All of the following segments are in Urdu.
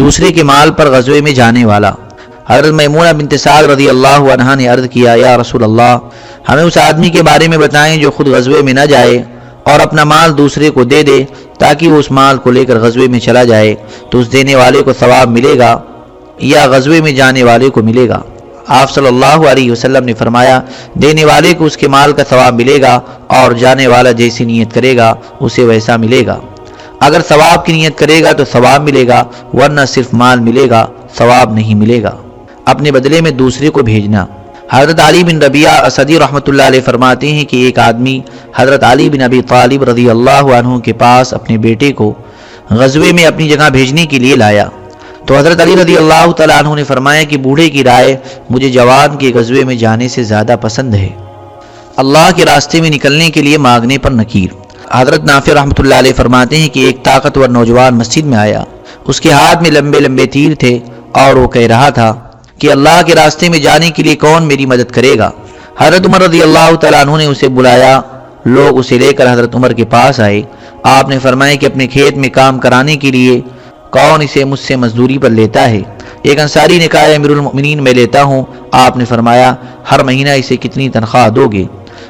دوسرے کے مال پر غزوے میں جانے والا۔ حضرت میمونہ بنت سعد رضی اللہ عنہ نے عرض کیا، یا رسول اللہ، ہمیں اس آدمی کے بارے میں بتائیں جو خود غزوے میں نہ جائے اور اپنا مال دوسرے کو دے دے تاکہ وہ اس مال کو لے کر غزوے میں چلا جائے، تو اس دینے والے کو ثواب ملے گا یا غزوے میں جانے والے کو ملے گا۔ آپ صلی اللہ علیہ وسلم نے فرمایا، دینے والے کو اس کے مال کا ثواب ملے گا اور جانے والا جیسی نیت کرے گا، اسے ویسا ملے گا۔ اگر ثواب کی نیت کرے گا تو ثواب ملے گا، ورنہ صرف مال ملے گا، ثواب نہیں ملے گا۔ اپنے بدلے میں دوسرے کو بھیجنا۔ حضرت علی بن ربیہ اسدی رحمۃ اللہ علیہ فرماتے ہیں کہ ایک آدمی حضرت علی بن ابی طالب رضی اللہ عنہ کے پاس اپنے بیٹے کو غزوے میں اپنی جگہ بھیجنے کے لیے لایا۔ تو حضرت علی رضی اللہ تعالیٰ عنہ نے فرمایا کہ بوڑھے کی رائے مجھے جوان کے غزوے میں جانے سے زیادہ پسند ہے۔ اللہ کے راستے میں نکلنے کے لیے مانگنے پر نکیر۔ حضرت نافع رحمۃ اللہ علیہ فرماتے ہیں کہ ایک طاقتور نوجوان مسجد میں آیا۔ اس کے ہاتھ میں لمبے لمبے تیر تھے اور وہ کہہ رہا تھا کہ اللہ کے راستے میں جانے کے لیے کون میری مدد کرے گا؟ حضرت عمر رضی اللہ تعالیٰ عنہ نے اسے بلایا۔ لوگ اسے لے کر حضرت عمر کے پاس آئے۔ آپ نے فرمایا کہ اپنے کھیت میں کام کرانے کے لیے کون اسے مجھ سے مزدوری پر لیتا ہے؟ ایک انصاری نے کہا امیر المؤمنین، میں لیتا ہوں۔ آپ نے فرمایا، ہر مہینہ اسے کتنی تنخواہ دو گے؟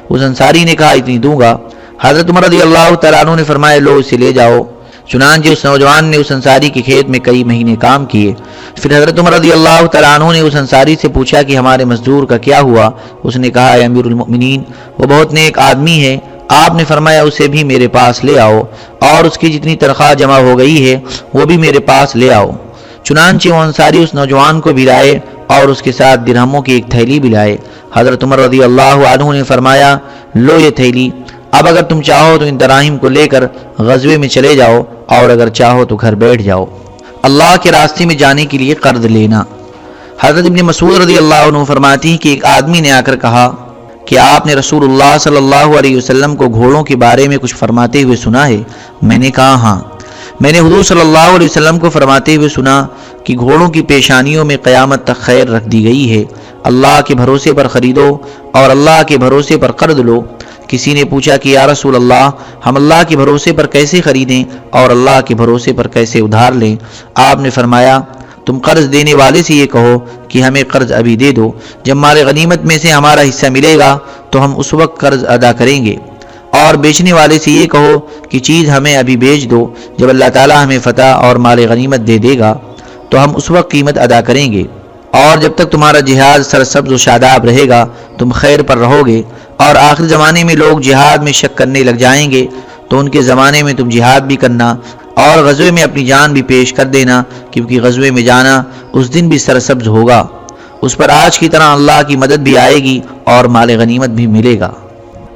اس انصاری نے کہا، اتنی دوں گا؟ حضرت عمر رضی اللہ تعالیٰ عنہ نے فرمایا لو اسے لے جاؤ۔ چنانچہ اس نوجوان نے اس انصاری کے کھیت میں کئی مہینے کام کیے۔ پھر حضرت عمر رضی اللہ تعالیٰ عنہ نے اس انصاری سے پوچھا کہ ہمارے مزدور کا کیا ہوا؟ اس نے کہا، اے امیر المؤمنین، وہ بہت نیک آدمی ہے آپ نے فرمایا، اسے بھی میرے پاس لے آؤ۔ اور اس کی جتنی تنخواہ جمع ہو گئی ہے، وہ بھی میرے پاس لے آؤ۔ چنانچہ وہ انصاری اس نوجوان کو بھی لائے اور اس کے ساتھ درہموں کی ایک تھیلی بھی لائے۔ حضرت عمر رضی اللہ عنہ نے فرمایا، لو یہ تھیلی۔ اب اگر تم چاہو تو ان دراہم کو لے کر غزوے میں چلے جاؤ اور اگر چاہو تو گھر بیٹھ جاؤ۔ اللہ کے راستے میں جانے کے لیے قرض لینا۔ حضرت ابن مسعود رضی اللہ عنہ فرماتی کہ ایک آدمی نے آ کر کہا کہ آپ نے رسول اللہ صلی اللہ علیہ وسلم کو گھوڑوں کے بارے میں کچھ فرماتے ہوئے سنا ہے؟ میں نے کہا ہاں۔ میں نے حضور صلی اللہ علیہ وسلم کو فرماتے ہوئے سنا کہ گھوڑوں کی پیشانیوں میں قیامت تک خیر رکھ دی گئی ہے۔ اللہ کے بھروسے پر خریدو اور اللہ کے بھروسے پر قرض لو۔ کسی نے پوچھا کہ یا رسول اللہ، ہم اللہ کے بھروسے پر کیسے خریدیں اور اللہ کے بھروسے پر کیسے ادھار لیں؟ آپ نے فرمایا، تم قرض دینے والے سے یہ کہو کہ ہمیں قرض ابھی دے دو۔ جب مال غنیمت میں سے ہمارا حصہ ملے گا، تو ہم اس وقت قرض ادا کریں گے۔ اور بیچنے والے سے یہ کہو کہ چیز ہمیں ابھی بیچ دو۔ جب اللہ تعالیٰ ہمیں فتح اور مال غنیمت دے دے گا، تو ہم اس وقت قیمت ادا کریں گے۔ اور جب تک تمہارا جہاز سرسبز و شاداب رہے گا، تم خیر پر رہو گے۔ اور آخر زمانے میں لوگ جہاد میں شک کرنے لگ جائیں گے، تو ان کے زمانے میں تم جہاد بھی کرنا اور غزوے میں اپنی جان بھی پیش کر دینا، کیونکہ غزوے میں جانا اس دن بھی سرسبز ہوگا۔ اس پر آج کی طرح اللہ کی مدد بھی آئے گی اور مال غنیمت بھی ملے گا۔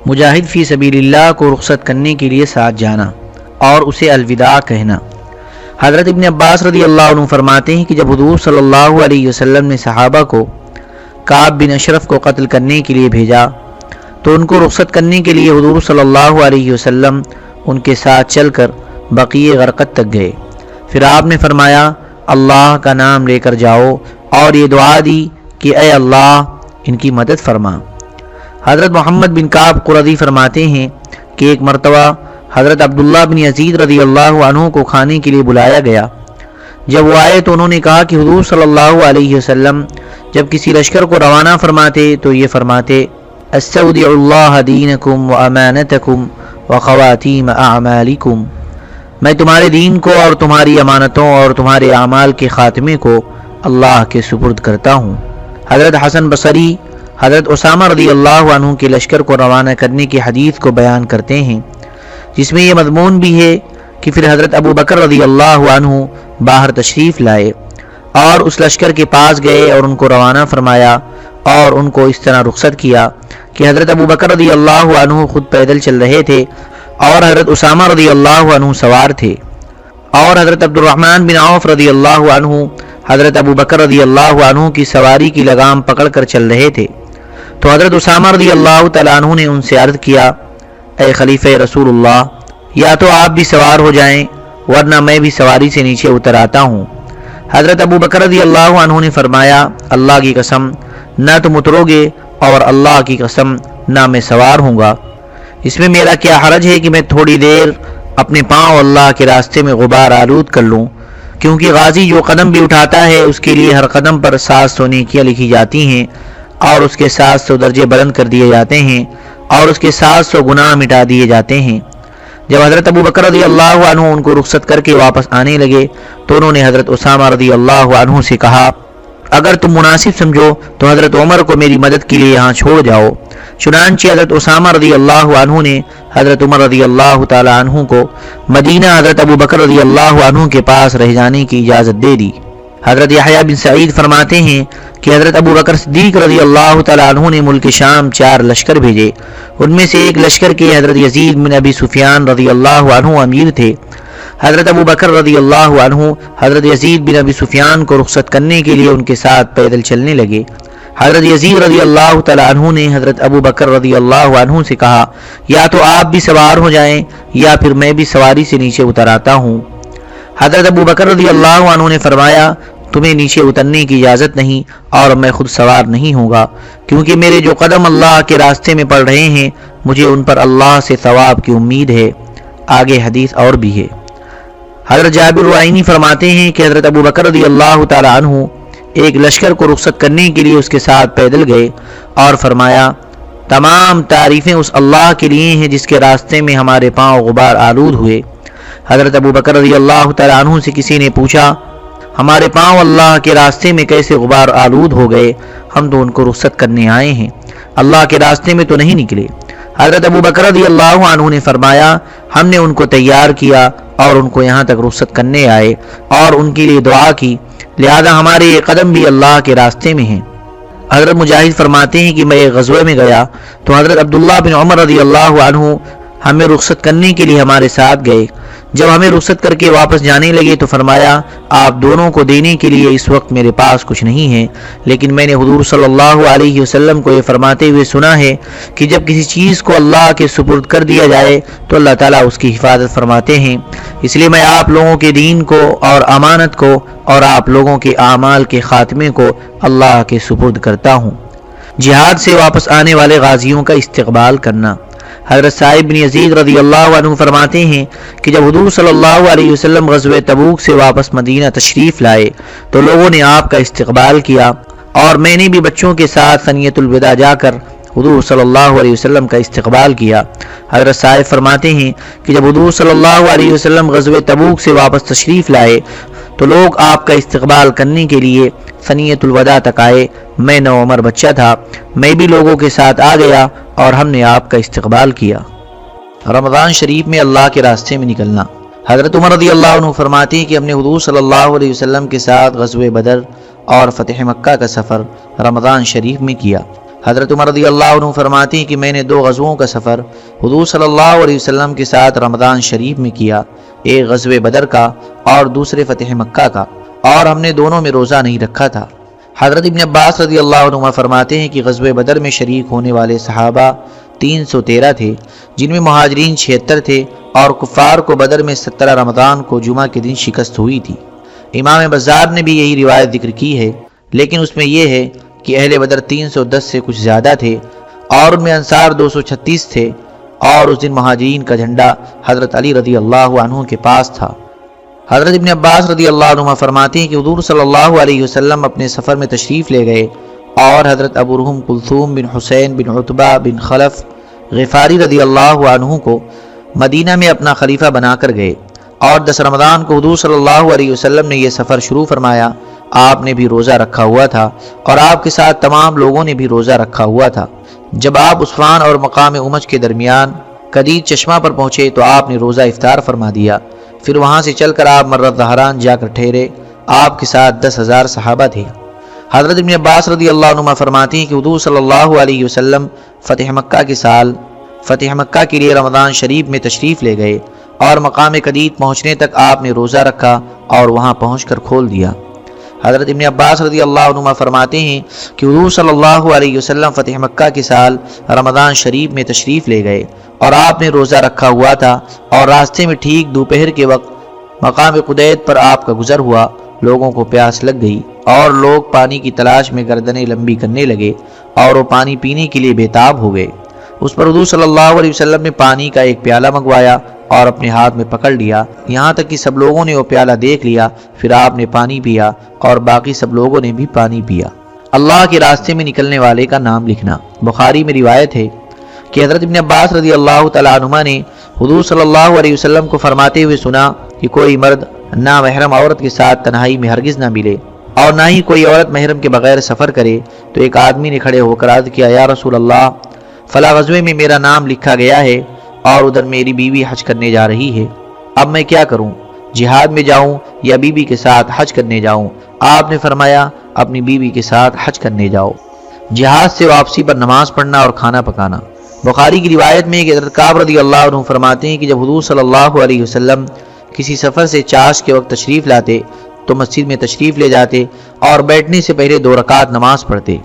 مجاہد فی سبیل اللہ کو رخصت کرنے کے لیے ساتھ جانا اور اسے الوداع کہنا۔ حضرت ابن عباس رضی اللہ عنہ فرماتے ہیں کہ جب حضور صلی اللہ علیہ وسلم نے صحابہ کو کعب بن اشرف کو قتل کرنے کے لیے بھیجا تو ان کو رخصت کرنے کے لیے حضور صلی اللہ علیہ وسلم ان کے ساتھ چل کر بقی غرقت تک گئے۔ پھر آپ نے فرمایا، اللہ کا نام لے کر جاؤ اور یہ دعا دی کہ اے اللہ، ان کی مدد فرما۔ حضرت محمد بن کعب قردی فرماتے ہیں کہ ایک مرتبہ حضرت عبداللہ بن یزید رضی اللہ عنہ کو کھانے کے لیے بلایا گیا۔ جب وہ آئے تو انہوں نے کہا کہ حضور صلی اللہ علیہ وسلم جب کسی لشکر کو روانہ فرماتے تو یہ فرماتے استودع اللہ دینکم و امانتکم و خواتیم اعمالکم. میں تمہارے دین کو اور تمہاری امانتوں اور تمہارے اعمال کے خاتمے کو اللہ کے سپرد کرتا ہوں۔ حضرت حسن بصری، حضرت اسامہ رضی اللہ عنہ کے لشکر کو روانہ کرنے کی حدیث کو بیان کرتے ہیں، جس میں یہ مضمون بھی ہے کہ پھر حضرت ابو بکر رضی اللہ عنہ باہر تشریف لائے اور اس لشکر کے پاس گئے اور ان کو روانہ فرمایا اور ان کو اس طرح رخصت کیا کہ حضرت ابو بکر رضی اللہ عنہ خود پیدل چل رہے تھے اور حضرت اسامہ رضی اللہ عنہ سوار تھے اور حضرت عبد الرحمن بن عوف رضی اللہ عنہ، حضرت ابو بکر رضی اللہ عنہ کی سواری کی لگام پکڑ کر چل رہے تھے۔ تو حضرت اسامہ رضی اللہ تعالیٰ عنہ نے ان سے عرض کیا، اے خلیفہ رسول اللہ، یا تو آپ بھی سوار ہو جائیں، ورنہ میں بھی سواری سے نیچے اتر آتا ہوں۔ حضرت ابو بکر رضی اللہ عنہ نے فرمایا، اللہ کی قسم، نہ تم اترو گے اور اللہ کی قسم نہ میں سوار ہوں گا۔ اس میں میرا کیا حرج ہے کہ میں تھوڑی دیر اپنے پاؤں اللہ کے راستے میں غبار آلود کر لوں؟ کیونکہ غازی جو قدم بھی اٹھاتا ہے، اس کے لیے ہر قدم پر سات سو نیکیاں لکھی جاتی ہیں اور اس کے سات سو درجے بلند کر دیے جاتے ہیں اور اس کے سات سو گناہ مٹا دیے جاتے ہیں۔ جب حضرت ابو بکر رضی اللہ عنہ ان کو رخصت کر کے واپس آنے لگے، تو انہوں نے حضرت اسامہ رضی اللہ عنہ سے کہا اگر تم مناسب سمجھو تو حضرت عمر کو میری مدد کے لیے یہاں چھوڑ جاؤ۔ چنانچہ حضرت اسامہ رضی اللہ عنہ نے حضرت عمر رضی اللہ تعالی عنہ کو مدینہ حضرت ابو بکر رضی اللہ عنہ کے پاس رہ جانے کی اجازت دے دی۔ حضرت یحییٰ بن سعید فرماتے ہیں کہ حضرت ابو بکر صدیق رضی اللہ تعالی عنہ نے ملک شام چار لشکر بھیجے۔ ان میں سے ایک لشکر کے حضرت یزید بن ابی سفیان رضی اللہ عنہ امیر تھے۔ حضرت ابو بکر رضی اللہ عنہ حضرت یزید بن ابی سفیان کو رخصت کرنے کے لیے ان کے ساتھ پیدل چلنے لگے۔ حضرت یزید رضی اللہ تعالی عنہ نے حضرت ابو بکر رضی اللہ عنہ سے کہا، یا تو آپ بھی سوار ہو جائیں یا پھر میں بھی سواری سے نیچے اتر آتا ہوں۔ حضرت ابو بکر رضی اللہ عنہ نے فرمایا، تمہیں نیچے اترنے کی اجازت نہیں اور میں خود سوار نہیں ہوں گا کیونکہ میرے جو قدم اللہ کے راستے میں پڑ رہے ہیں، مجھے ان پر اللہ سے ثواب کی امید ہے۔ آگے حدیث اور بھی ہے۔ حضرت جابر وائنی فرماتے ہیں کہ حضرت ابو بکر رضی اللہ تعالی عنہ ایک لشکر کو رخصت کرنے کے لیے اس کے ساتھ پیدل گئے اور فرمایا، تمام تعریفیں اس اللہ کے لیے ہیں جس کے راستے میں ہمارے پاؤں غبار آلود ہوئے۔ حضرت ابو بکر رضی اللہ تعالی عنہ سے کسی نے پوچھا، ہمارے پاؤں اللہ کے راستے میں کیسے غبار آلود ہو گئے؟ ہم تو ان کو رخصت کرنے آئے ہیں۔ اللہ کے راستے میں تو نہیں نکلے۔ حضرت ابو بکر رضی اللہ عنہ نے فرمایا، ہم نے ان کو تیار کیا اور ان کو یہاں تک رخصت کرنے آئے اور ان کے لیے دعا کی، لہذا ہمارے یہ قدم بھی اللہ کے راستے میں ہیں۔ حضرت مجاہد فرماتے ہیں کہ میں ایک غزوے میں گیا تو حضرت عبداللہ بن عمر رضی اللہ عنہ ہمیں رخصت کرنے کے لیے ہمارے ساتھ گئے۔ جب ہمیں رخصت کر کے واپس جانے لگے تو فرمایا، آپ دونوں کو دینے کے لیے اس وقت میرے پاس کچھ نہیں ہے۔ لیکن میں نے حضور صلی اللہ علیہ وسلم کو یہ فرماتے ہوئے سنا ہے کہ جب کسی چیز کو اللہ کے سپرد کر دیا جائے تو اللہ تعالیٰ اس کی حفاظت فرماتے ہیں۔ اس لیے میں آپ لوگوں کے دین کو اور امانت کو اور آپ لوگوں کے اعمال کے خاتمے کو اللہ کے سپرد کرتا ہوں۔ جہاد سے واپس آنے والے غازیوں کا استقبال کرنا۔ حضرت صاحب بن یزید رضی اللہ عنہ فرماتے ہیں کہ جب حضور صلی اللہ علیہ وسلم غزوہ تبوک سے واپس مدینہ تشریف لائے تو لوگوں نے آپ کا استقبال کیا اور میں نے بھی بچوں کے ساتھ سنیت الوداع جا کر حضور صلی اللہ علیہ وسلم کا استقبال کیا۔ حضرت صاحب فرماتے ہیں کہ جب حضور صلی اللہ علیہ وسلم غزوہ تبوک سے واپس تشریف لائے تو لوگ آپ کا استقبال کرنے کے لیے سنیت الوداع تک آئے۔ میں نو عمر بچہ تھا، میں بھی لوگوں کے ساتھ آ گیا اور ہم نے آپ کا استقبال کیا۔ رمضان شریف میں اللہ کے راستے میں نکلنا۔ حضرت عمر رضی اللہ عنہ فرماتی ہیں کہ ہم نے حضور صلی اللہ علیہ وسلم کے ساتھ غزوہ بدر اور فتح مکہ کا سفر رمضان شریف میں کیا۔ حضرت عمر رضی اللہ عنہ فرماتی ہیں کہ میں نے دو غزووں کا سفر حضور صلی اللہ علیہ وسلم کے ساتھ رمضان شریف میں کیا۔ ایک غزوہ بدر کا اور دوسرے فتح مکہ کا، اور ہم نے دونوں میں روزہ نہیں رکھا تھا۔ حضرت ابن عباس رضی اللہ عنہ فرماتے ہیں کہ غزوہ بدر میں شریک ہونے والے صحابہ تین سو تیرہ تھے، جن میں مہاجرین چھہتر تھے اور کفار کو بدر میں سترہ رمضان کو جمعہ کے دن شکست ہوئی تھی۔ امام بزار نے بھی یہی روایت ذکر کی ہے، لیکن اس میں یہ ہے کہ اہل بدر تین سو دس سے کچھ زیادہ تھے اور ان میں انصار دو سو چھتیس تھے۔ اور اس دن مہاجرین کا جھنڈا حضرت علی رضی اللہ عنہ کے پاس تھا۔ حضرت ابن عباس رضی اللہ عنہ فرماتے ہیں کہ حضور صلی اللہ علیہ وسلم اپنے سفر میں تشریف لے گئے اور حضرت ابو رحم کلثوم بن حسین بن عطبہ بن خلف غفاری رضی اللہ عنہ کو مدینہ میں اپنا خلیفہ بنا کر گئے اور دس رمضان کو حضور صلی اللہ علیہ وسلم نے یہ سفر شروع فرمایا۔ آپ نے بھی روزہ رکھا ہوا تھا اور آپ کے ساتھ تمام لوگوں نے بھی روزہ رکھا ہوا تھا۔ جب آپ عثمان اور مقام امج کے درمیان قدید چشمہ پر پہنچے تو آپ نے روزہ افطار فرما دیا۔ پھر وہاں سے چل کر آپ مرت زہران جا کر ٹھہرے۔ آپ کے ساتھ دس ہزار صحابہ تھے۔ حضرت ابن عباس رضی اللہ عنہ فرماتی ہیں کہ حضور صلی اللہ علیہ وسلم فتح مکہ کے سال فتح مکہ کے لیے رمضان شریف میں تشریف لے گئے اور مقام قدید پہنچنے تک آپ نے روزہ رکھا اور وہاں پہنچ کر کھول دیا۔ حضرت ابن عباس رضی اللہ عنہ فرماتے ہیں کہ حضور صلی اللہ علیہ وسلم فتح مکہ کے سال رمضان شریف میں تشریف لے گئے اور آپ نے روزہ رکھا ہوا تھا اور راستے میں ٹھیک دوپہر کے وقت مقام قدیت پر آپ کا گزر ہوا، لوگوں کو پیاس لگ گئی اور لوگ پانی کی تلاش میں گردنیں لمبی کرنے لگے اور وہ پانی پینے کے لیے بےتاب ہو گئے۔ اس پر حضور صلی اللہ علیہ وسلم نے پانی کا ایک پیالہ منگوایا اور اپنے ہاتھ میں پکڑ لیا۔ یہاں تک کہ سب لوگوں نے وہ پیالہ دیکھ لیا، پھر آپ نے پانی پیا اور باقی سب لوگوں نے بھی پانی پیا۔ اللہ کے راستے میں نکلنے والے کا نام لکھنا۔ بخاری میں روایت ہے کہ حضرت ابن عباس رضی اللہ تعالیٰ عنہ نے حضور صلی اللہ علیہ وسلم کو فرماتے ہوئے سنا کہ کوئی مرد نہ محرم عورت کے ساتھ تنہائی میں ہرگز نہ ملے اور نہ ہی کوئی عورت محرم کے بغیر سفر کرے، تو ایک آدمی نے کھڑے ہو کر عرض کیا، یا رسول اللہ، فلاں غزوے میں میرا نام لکھا گیا ہے اور ادھر میری بیوی حج کرنے جا رہی ہے۔ اب میں کیا کروں؟ جہاد میں جاؤں یا بیوی کے ساتھ حج کرنے جاؤں؟ آپ نے فرمایا، اپنی بیوی کے ساتھ حج کرنے جاؤ۔ جہاد سے واپسی پر نماز پڑھنا اور کھانا پکانا۔ بخاری کی روایت میں کہ حضرت کعب رضی اللہ عنہ فرماتے ہیں کہ جب حضور صلی اللہ علیہ وسلم کسی سفر سے چاش کے وقت تشریف لاتے، تو مسجد میں تشریف لے جاتے اور بیٹھنے سے پہلے دو رکعت نماز پڑھتے۔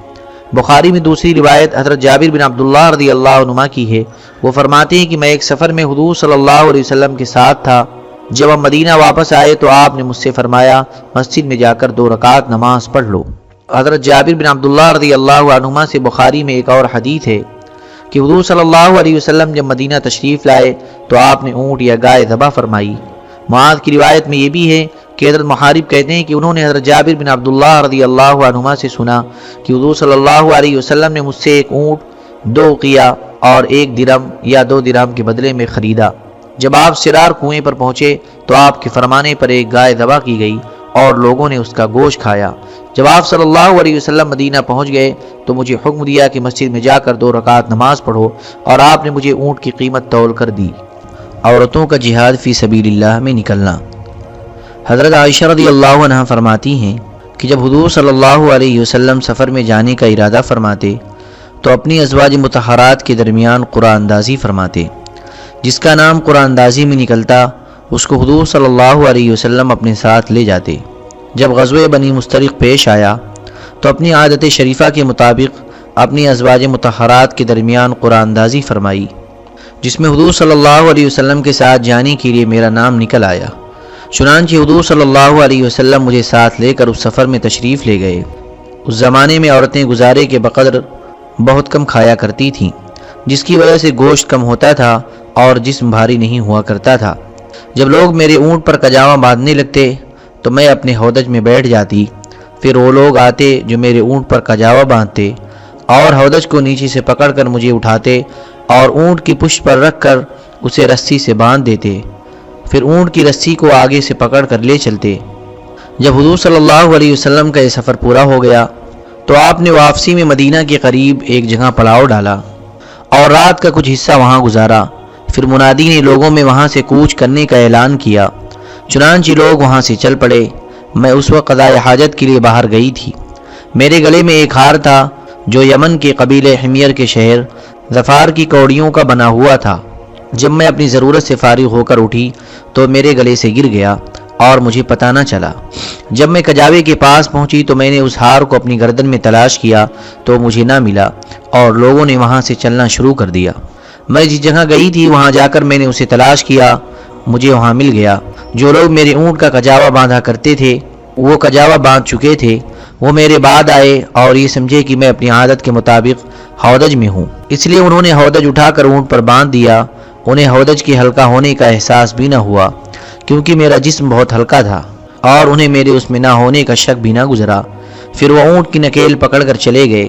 بخاری میں دوسری روایت حضرت جابر بن عبداللہ رضی اللہ عنہ کی ہے۔ وہ فرماتے ہیں کہ میں ایک سفر میں حضور صلی اللہ علیہ وسلم کے ساتھ تھا۔ جب ہم مدینہ واپس آئے تو آپ نے مجھ سے فرمایا، مسجد میں جا کر دو رکعت نماز پڑھ لو۔ حضرت جابر بن عبداللہ رضی اللہ عنہ سے بخاری میں ایک اور حدیث ہے کہ حضور صلی اللہ علیہ وسلم جب مدینہ تشریف لائے تو آپ نے اونٹ یا گائے ذبح فرمائی۔ معاذ کی روایت میں یہ بھی ہے کہ حضرت محارب کہتے ہیں کہ انہوں نے حضرت جابر بن عبداللہ رضی اللہ عنہ سے سنا کہ حضور صلی اللہ علیہ وسلم نے مجھ سے ایک اونٹ، دو قیا اور ایک درم یا دو درم کے بدلے میں خریدا۔ جب آپ سرار کنویں پر پہنچے تو آپ کے فرمانے پر ایک گائے ذبح کی گئی اور لوگوں نے اس کا گوشت کھایا۔ جب آپ صلی اللہ علیہ وسلم مدینہ پہنچ گئے تو مجھے حکم دیا کہ مسجد میں جا کر دو رکعت نماز پڑھو اور آپ نے مجھے اونٹ کی قیمت تول کر دی۔ عورتوں کا جہاد فی سبیل اللہ میں نکلنا۔ حضرت عائشہ رضی اللہ عنہ فرماتی ہیں کہ جب حضور صلی اللہ علیہ وسلم سفر میں جانے کا ارادہ فرماتے تو اپنی ازواج متحرات کے درمیان قرآن اندازی فرماتے، جس کا نام قرآن اندازی میں نکلتا، اس کو حضور صلی اللہ علیہ وسلم اپنے ساتھ لے جاتے۔ جب غزوہ بنی مسترق پیش آیا تو اپنی عادت شریفہ کے مطابق اپنی ازواج متحرات کے درمیان قرآن اندازی فرمائی، جس میں حضور صلی اللہ علیہ وسلم کے ساتھ جانے کے لیے میرا نام نکل آیا۔ چنانچہ حضور صلی اللہ علیہ وسلم مجھے ساتھ لے کر اس سفر میں تشریف لے گئے۔ اس زمانے میں عورتیں گزارے کے بقدر بہت کم کھایا کرتی تھیں، جس کی وجہ سے گوشت کم ہوتا تھا اور جسم بھاری نہیں ہوا کرتا تھا۔ جب لوگ میرے اونٹ پر کجاوا باندھنے لگتے، تو میں اپنے ہودج میں بیٹھ جاتی۔ پھر وہ لوگ آتے جو میرے اونٹ پر کجاوا باندھتے، اور ہودج کو نیچے سے پکڑ کر مجھے اٹھاتے اور اونٹ کی پشت پر رکھ کر اسے رسی سے باندھ دیتے۔ پھر اونٹ کی رسی کو آگے سے پکڑ کر لے چلتے۔ جب حضور صلی اللہ علیہ وسلم کا یہ سفر پورا ہو گیا، تو آپ نے واپسی میں مدینہ کے قریب ایک جگہ پڑاؤ ڈالا اور رات کا کچھ حصہ وہاں گزارا۔ پھر منادی نے لوگوں میں وہاں سے کوچ کرنے کا اعلان کیا۔ چنانچہ لوگ وہاں سے چل پڑے۔ میں اس وقت قضاء حاجت کے لیے باہر گئی تھی۔ میرے گلے میں ایک ہار تھا جو یمن کے قبیل حمیر کے شہر ظفار کی کوڑیوں کا بنا ہوا تھا۔ جب میں اپنی ضرورت سے فارغ ہو کر اٹھی تو میرے گلے سے گر گیا اور مجھے پتہ نہ چلا۔ جب میں کجاوے کے پاس پہنچی تو میں نے اس ہار کو اپنی گردن میں تلاش کیا تو مجھے نہ ملا اور لوگوں نے وہاں سے چلنا شروع کر دیا۔ میں جس جگہ گئی تھی وہاں جا کر میں نے اسے تلاش کیا، مجھے وہاں مل گیا۔ جو لوگ میرے اونٹ کا کجاوا باندھا کرتے تھے، وہ کجاوا باندھ چکے تھے۔ وہ میرے بعد آئے اور یہ سمجھے کہ میں اپنی عادت کے مطابق ہودج میں ہوں۔ اس لیے انہوں نے ہودج اٹھا کر اونٹ پر باندھ دیا انہیں ہودج کے ہلکا ہونے کا احساس بھی نہ ہوا، کیونکہ میرا جسم بہت ہلکا تھا اور انہیں میرے اس میں نہ ہونے کا شک بھی نہ گزرا۔ پھر وہ اونٹ کی نکیل پکڑ کر چلے گئے۔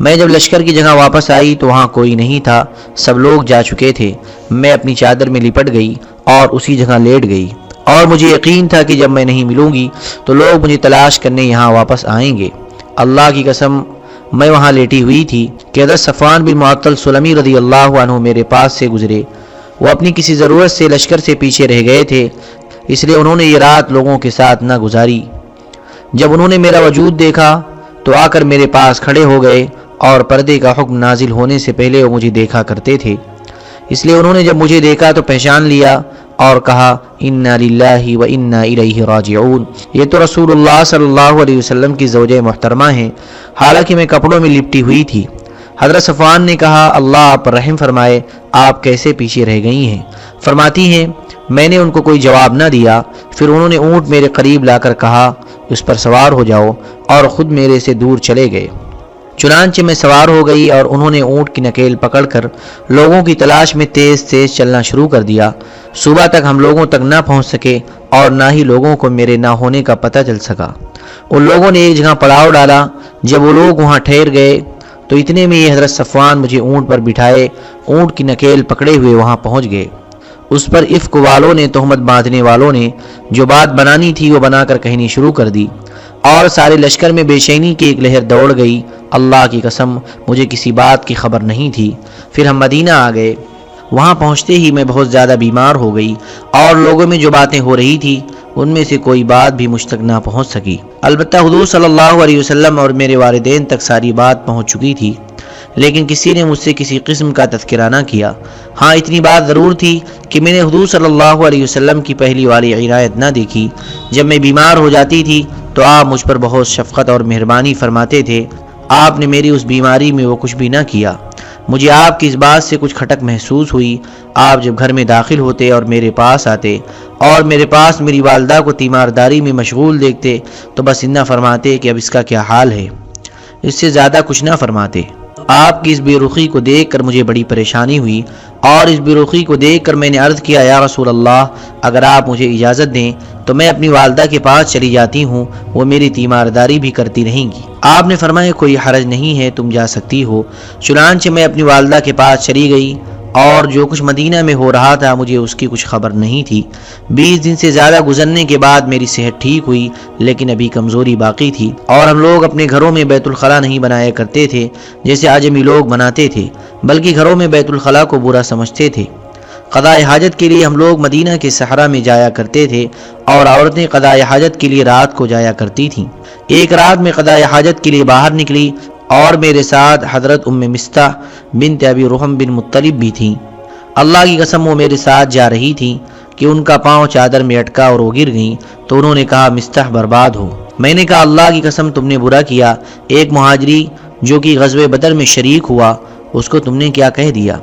میں جب لشکر کی جگہ واپس آئی تو وہاں کوئی نہیں تھا، سب لوگ جا چکے تھے۔ میں اپنی چادر میں لپٹ گئی اور اسی جگہ لیٹ گئی۔ اور مجھے یقین تھا کہ جب میں نہیں ملوں گی تو لوگ مجھے تلاش کرنے یہاں واپس آئیں گے۔ اللہ کی قسم، میں وہاں لیٹی ہوئی تھی کہ حضرت صفان بن معطل سلمی رضی اللہ عنہ میرے پاس سے گزرے۔ وہ اپنی کسی ضرورت سے لشکر سے پیچھے رہ گئے تھے، اس لیے انہوں نے یہ رات لوگوں کے ساتھ نہ گزاری۔ جب انہوں نے میرا وجود دیکھا، تو آ کر میرے پاس کھڑے ہو گئے اور پردے کا حکم نازل ہونے سے پہلے وہ مجھے دیکھا کرتے تھے۔ اس لیے انہوں نے جب مجھے دیکھا تو پہچان لیا اور کہا، انا للہ و انا الیہ راجعون یہ تو رسول اللہ صلی اللہ علیہ وسلم کی زوجہ محترمہ ہیں۔ حالانکہ میں کپڑوں میں لپٹی ہوئی تھی۔ حضرت صفوان نے کہا، اللہ آپ پر رحم فرمائے، آپ کیسے پیچھے رہ گئی ہیں؟ فرماتی ہیں، میں نے ان کو کوئی جواب نہ دیا۔ پھر انہوں نے اونٹ میرے قریب لا کر کہا، اس پر سوار ہو جاؤ اور خود میرے سے دور چلے گئے۔ چنانچہ میں سوار ہو گئی اور انہوں نے اونٹ کی نکیل پکڑ کر لوگوں کی تلاش میں تیز تیز چلنا شروع کر دیا۔ صبح تک ہم لوگوں تک نہ پہنچ سکے اور نہ ہی لوگوں کو میرے نہ ہونے کا پتہ چل سکا۔ ان لوگوں نے ایک جگہ پڑاؤ ڈالا، جب وہ لوگ وہاں ٹھہر گئے تو اتنے میں یہ حضرت صفوان مجھے اونٹ پر بٹھائے، اونٹ کی نکیل پکڑے ہوئے وہاں پہنچ گئے۔ اس پر عفق والوں نے، تہمت باندھنے والوں نے جو بات بنانی تھی وہ بنا کر کہنی شروع کر دی۔ اور سارے لشکر میں بے شینی کی ایک لہر دوڑ گئی۔ اللہ کی قسم، مجھے کسی بات کی خبر نہیں تھی۔ پھر ہم مدینہ آ گئے۔ وہاں پہنچتے ہی میں بہت زیادہ بیمار ہو گئی اور لوگوں میں جو باتیں ہو رہی تھی ان میں سے کوئی بات بھی مجھ تک نہ پہنچ سکی۔ البتہ حضور صلی اللہ علیہ وسلم اور میرے والدین تک ساری بات پہنچ چکی تھی، لیکن کسی نے مجھ سے کسی قسم کا تذکرہ نہ کیا۔ ہاں اتنی بات ضرور تھی کہ میں نے حضور صلی اللہ علیہ وسلم کی پہلی والی عنایت نہ دیکھی۔ جب میں بیمار ہو جاتی تھی تو آپ مجھ پر بہت شفقت اور مہربانی فرماتے تھے۔ آپ نے میری اس بیماری میں وہ کچھ بھی نہ کیا۔ مجھے آپ کی اس بات سے کچھ کھٹک محسوس ہوئی۔ آپ جب گھر میں داخل ہوتے اور میرے پاس آتے اور میرے پاس میری والدہ کو تیمارداری میں مشغول دیکھتے تو بس اتنا فرماتے کہ اب اس کا کیا حال ہے۔ اس سے زیادہ کچھ نہ فرماتے۔ آپ کی اس بے رخی کو دیکھ کر مجھے بڑی پریشانی ہوئی اور اس بے رخی کو دیکھ کر میں نے عرض کیا، یا رسول اللہ، اگر آپ مجھے اجازت دیں تو میں اپنی والدہ کے پاس چلی جاتی ہوں، وہ میری تیمارداری بھی کرتی رہیں گی۔ آپ نے فرمایا، کوئی حرج نہیں ہے، تم جا سکتی ہو۔ چنانچہ میں اپنی والدہ کے پاس چلی گئی۔ اور جو کچھ مدینہ میں ہو رہا تھا، مجھے اس کی کچھ خبر نہیں تھی۔ بیس دن سے زیادہ گزرنے کے بعد میری صحت ٹھیک ہوئی، لیکن ابھی کمزوری باقی تھی۔ اور ہم لوگ اپنے گھروں میں بیت الخلاء نہیں بنایا کرتے تھے، جیسے آجمی لوگ بناتے تھے، بلکہ گھروں میں بیت الخلاء کو برا سمجھتے تھے۔ قضاء حاجت کے لیے ہم لوگ مدینہ کے صحرا میں جایا کرتے تھے، اور عورتیں قضاء حاجت کے لیے رات کو جایا کرتی تھیں۔ ایک رات میں قضاء حاجت کے لیے باہر نکلی اور میرے ساتھ حضرت ام مستح بنت ابی رحم بن مطلب بھی تھیں۔ اللہ کی قسم وہ میرے ساتھ جا رہی تھیں کہ ان کا پاؤں چادر میں اٹکا اور وہ گر گئیں۔ تو انہوں نے کہا مستح برباد ہو۔ میں نے کہا، اللہ کی قسم تم نے برا کیا۔ ایک مہاجری جو کہ غزوہ بدر میں شریک ہوا، اس کو تم نے کیا کہہ دیا؟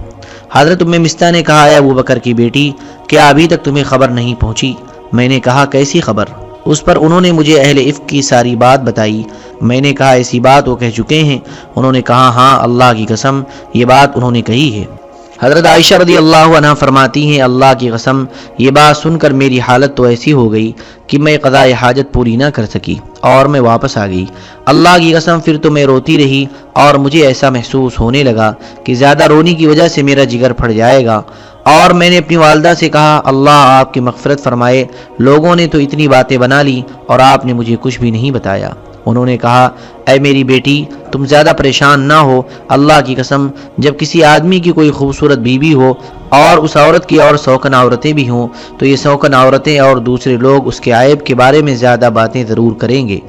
حضرت ام مستہ نے کہا ابو بکر کی بیٹی، کیا ابھی تک تمہیں خبر نہیں پہنچی؟ میں نے کہا، کیسی خبر؟ اس پر انہوں نے مجھے اہل عفق کی ساری بات بتائی۔ میں نے کہا، ایسی بات وہ کہہ چکے ہیں۔ انہوں نے کہا ہاں اللہ کی قسم، یہ بات انہوں نے کہی ہے۔ حضرت عائشہ رضی اللہ عنہ فرماتی ہیں، اللہ کی قسم، یہ بات سن کر میری حالت تو ایسی ہو گئی کہ میں قضاء حاجت پوری نہ کر سکی اور میں واپس آ گئی۔ اللہ کی قسم، پھر تو میں روتی رہی اور مجھے ایسا محسوس ہونے لگا کہ زیادہ رونی کی وجہ سے میرا جگر پھٹ جائے گا۔ اور میں نے اپنی والدہ سے کہا، اللہ آپ کی مغفرت فرمائے۔ لوگوں نے تو اتنی باتیں بنا لی اور آپ نے مجھے کچھ بھی نہیں بتایا۔ انہوں نے کہا، اے میری بیٹی، تم زیادہ پریشان نہ ہو۔ اللہ کی قسم، جب کسی آدمی کی کوئی خوبصورت بیوی ہو اور اس عورت کی اور سوکن عورتیں بھی ہوں، تو یہ سوکن عورتیں اور دوسرے لوگ اس کے عائب کے بارے میں زیادہ باتیں ضرور کریں گے۔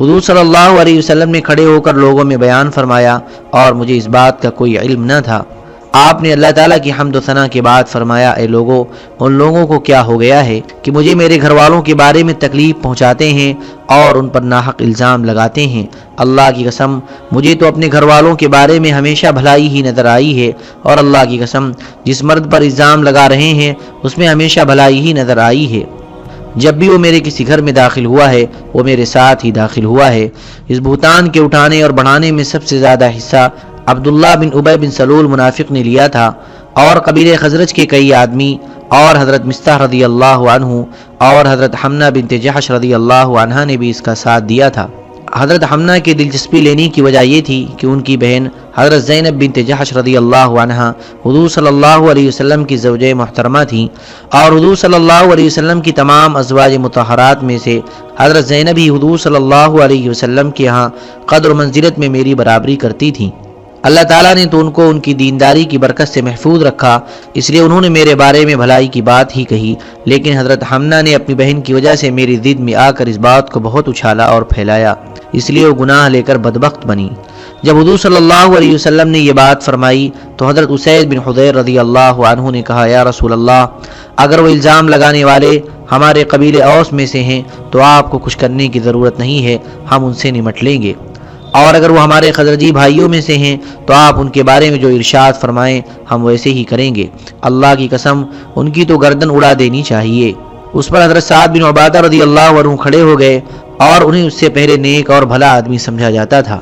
حضور صلی اللہ علیہ وسلم نے کھڑے ہو کر لوگوں میں بیان فرمایا اور مجھے اس بات کا کوئی علم نہ تھا۔ آپ نے اللہ تعالیٰ کی حمد و ثناء کے بعد فرمایا، اے لوگوں ان لوگوں کو کیا ہو گیا ہے کہ مجھے میرے گھر والوں کے بارے میں تکلیف پہنچاتے ہیں اور ان پر ناحق الزام لگاتے ہیں۔ اللہ کی قسم، مجھے تو اپنے گھر والوں کے بارے میں ہمیشہ بھلائی ہی نظر آئی ہے اور اللہ کی قسم، جس مرد پر الزام لگا رہے ہیں، اس میں ہمیشہ بھلائی ہی نظر آئی ہے۔ جب بھی وہ میرے کسی گھر میں داخل ہوا ہے، وہ میرے ساتھ ہی داخل ہوا ہے۔ اس بھوتان کے اٹھانے اور بڑھانے میں سب سے زیادہ حصہ عبداللہ بن عبی بن سلول منافق نے لیا تھا اور قبیل خزرج کے کئی آدمی اور حضرت مستح رضی اللہ عنہ اور حضرت حمنہ بن تجحش رضی اللہ عنہ نے بھی اس کا ساتھ دیا تھا۔ حضرت حمنہ کی دلچسپی لینے کی وجہ یہ تھی کہ ان کی بہن حضرت زینب بن تجحش رضی اللہ عنہ حضور صلی اللہ علیہ وسلم کی زوجہ محترمہ تھیں اور حضور صلی اللہ علیہ وسلم کی تمام ازواج متحرات میں سے حضرت زینب ہی حضور صلی اللہ علیہ وسلم کے ہاں قدر و منزلت میں میری برابری کرتی تھیں۔ اللہ تعالیٰ نے تو ان کو ان کی دینداری کی برکت سے محفوظ رکھا، اس لیے انہوں نے میرے بارے میں بھلائی کی بات ہی کہی۔ لیکن حضرت حمنہ نے اپنی بہن کی وجہ سے میری ضد میں آ کر اس بات کو بہت اچھالا اور پھیلایا، اس لیے وہ گناہ لے کر بدبخت بنی۔ جب حضور صلی اللہ علیہ وسلم نے یہ بات فرمائی، تو حضرت اسید بن حضیر رضی اللہ عنہ نے کہا، یا رسول اللہ، اگر وہ الزام لگانے والے ہمارے قبیل اوس میں سے ہیں، تو آپ کو کچھ کرنے کی ضرورت نہیں ہے، ہم ان سے نمٹ لیں گے۔ اور اگر وہ ہمارے خزرجی بھائیوں میں سے ہیں، تو آپ ان کے بارے میں جو ارشاد فرمائیں، ہم ویسے ہی کریں گے۔ اللہ کی قسم، ان کی تو گردن اڑا دینی چاہیے۔ اس پر حضرت سعد بن عبادہ رضی اللہ عنہ کھڑے ہو گئے اور انہیں اس سے پہلے نیک اور بھلا آدمی سمجھا جاتا تھا۔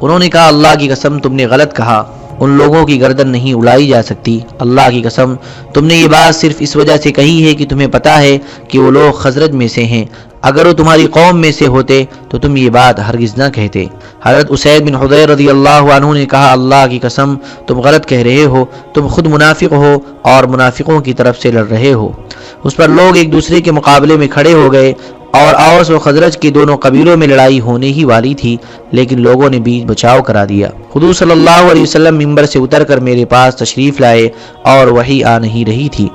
انہوں نے کہا، اللہ کی قسم، تم نے غلط کہا۔ ان لوگوں کی گردن نہیں اڑائی جا سکتی۔ اللہ کی قسم، تم نے یہ بات صرف اس وجہ سے کہی ہے کہ تمہیں پتا ہے کہ وہ لوگ خزرج میں سے ہیں۔ اگر وہ تمہاری قوم میں سے ہوتے تو تم یہ بات ہرگز نہ کہتے۔ حضرت اسید بن حضیر رضی اللہ عنہ نے کہا، اللہ کی قسم، تم غلط کہہ رہے ہو، تم خود منافق ہو اور منافقوں کی طرف سے لڑ رہے ہو۔ اس پر لوگ ایک دوسرے کے مقابلے میں کھڑے ہو گئے۔ اور اوس و خزرج کی دونوں قبیلوں میں لڑائی ہونے ہی والی تھی، لیکن لوگوں نے بیچ بچاؤ کرا دیا۔ حضور صلی اللہ علیہ وسلم ممبر سے اتر کر میرے پاس تشریف لائے اور وہی آ نہیں رہی تھی۔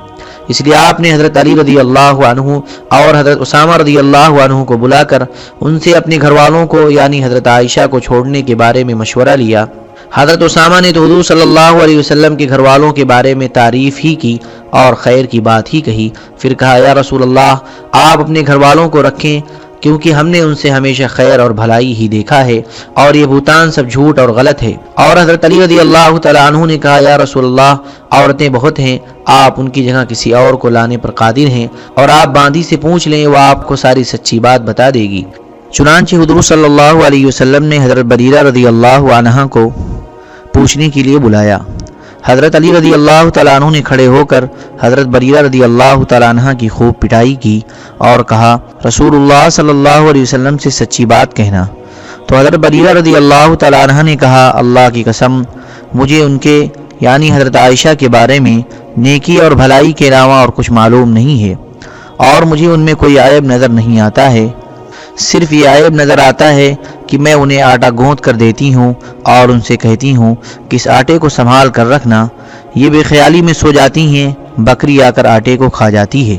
اس لیے آپ نے حضرت علی رضی اللہ عنہ اور حضرت اسامہ رضی اللہ عنہ کو بلا کر ان سے اپنے گھر والوں کو یعنی حضرت عائشہ کو چھوڑنے کے بارے میں مشورہ لیا۔ حضرت اسامہ نے تو حضور صلی اللہ علیہ وسلم کے گھر والوں کے بارے میں تعریف ہی کی اور خیر کی بات ہی کہی۔ پھر کہا، یا رسول اللہ، آپ اپنے گھر والوں کو رکھیں، کیونکہ ہم نے ان سے ہمیشہ خیر اور بھلائی ہی دیکھا ہے اور یہ بھوتان سب جھوٹ اور غلط ہے۔ اور حضرت علی رضی اللہ تعالیٰ عنہ نے کہا، یا رسول اللہ، عورتیں بہت ہیں، آپ ان کی جگہ کسی اور کو لانے پر قادر ہیں اور آپ باندھی سے پوچھ لیں، وہ آپ کو ساری سچی بات بتا دے گی۔ چنانچہ حضور صلی اللہ علیہ وسلم نے حضرت بریرہ رضی اللہ عنہ کو پوچھنے کے لیے بلایا۔ حضرت علی رضی اللہ تعالیٰ عنہ نے کھڑے ہو کر حضرت بریرہ رضی اللہ تعالیٰ عنہ کی خوب پٹائی کی اور کہا، رسول اللہ صلی اللہ علیہ وسلم سے سچی بات کہنا۔ تو حضرت بریرہ رضی اللہ تعالیٰ عنہ نے کہا، اللہ کی قسم، مجھے ان کے یعنی حضرت عائشہ کے بارے میں نیکی اور بھلائی کے علاوہ اور کچھ معلوم نہیں ہے اور مجھے ان میں کوئی عائب نظر نہیں آتا ہے۔ صرف یہ عائب نظر آتا ہے کہ میں انہیں آٹا گوند کر دیتی ہوں اور ان سے کہتی ہوں کہ اس آٹے کو سنبھال کر رکھنا، یہ بے خیالی میں سو جاتی ہیں، بکری آ کر آٹے کو کھا جاتی ہے۔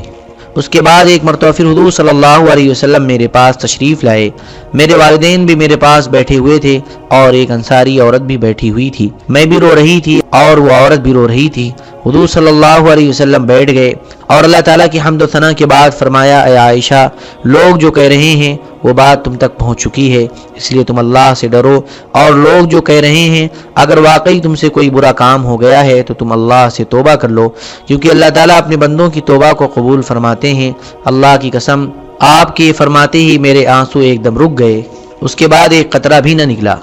اس کے بعد ایک مرتبہ پھر حضور صلی اللہ علیہ وسلم میرے پاس تشریف لائے۔ میرے والدین بھی میرے پاس بیٹھے ہوئے تھے اور ایک انصاری عورت بھی بیٹھی ہوئی تھی۔ میں بھی رو رہی تھی اور وہ عورت بھی رو رہی تھی۔ حضور صلی اللہ علیہ وسلم بیٹھ گئے اور اللہ تعالیٰ کی حمد و ثنا کے بعد فرمایا، اے عائشہ، لوگ جو کہہ رہے ہیں، وہ بات تم تک پہنچ چکی ہے، اس لیے تم اللہ سے ڈرو۔ اور لوگ جو کہہ رہے ہیں، اگر واقعی تم سے کوئی برا کام ہو گیا ہے، تو تم اللہ سے توبہ کر لو۔ کیونکہ اللہ تعالیٰ اپنے بندوں کی توبہ کو قبول فرماتے ہیں۔ اللہ کی قسم، آپ کے فرماتے ہی میرے آنسو ایک دم رک گئے۔ اس کے بعد ایک قطرہ بھی نہ نکلا۔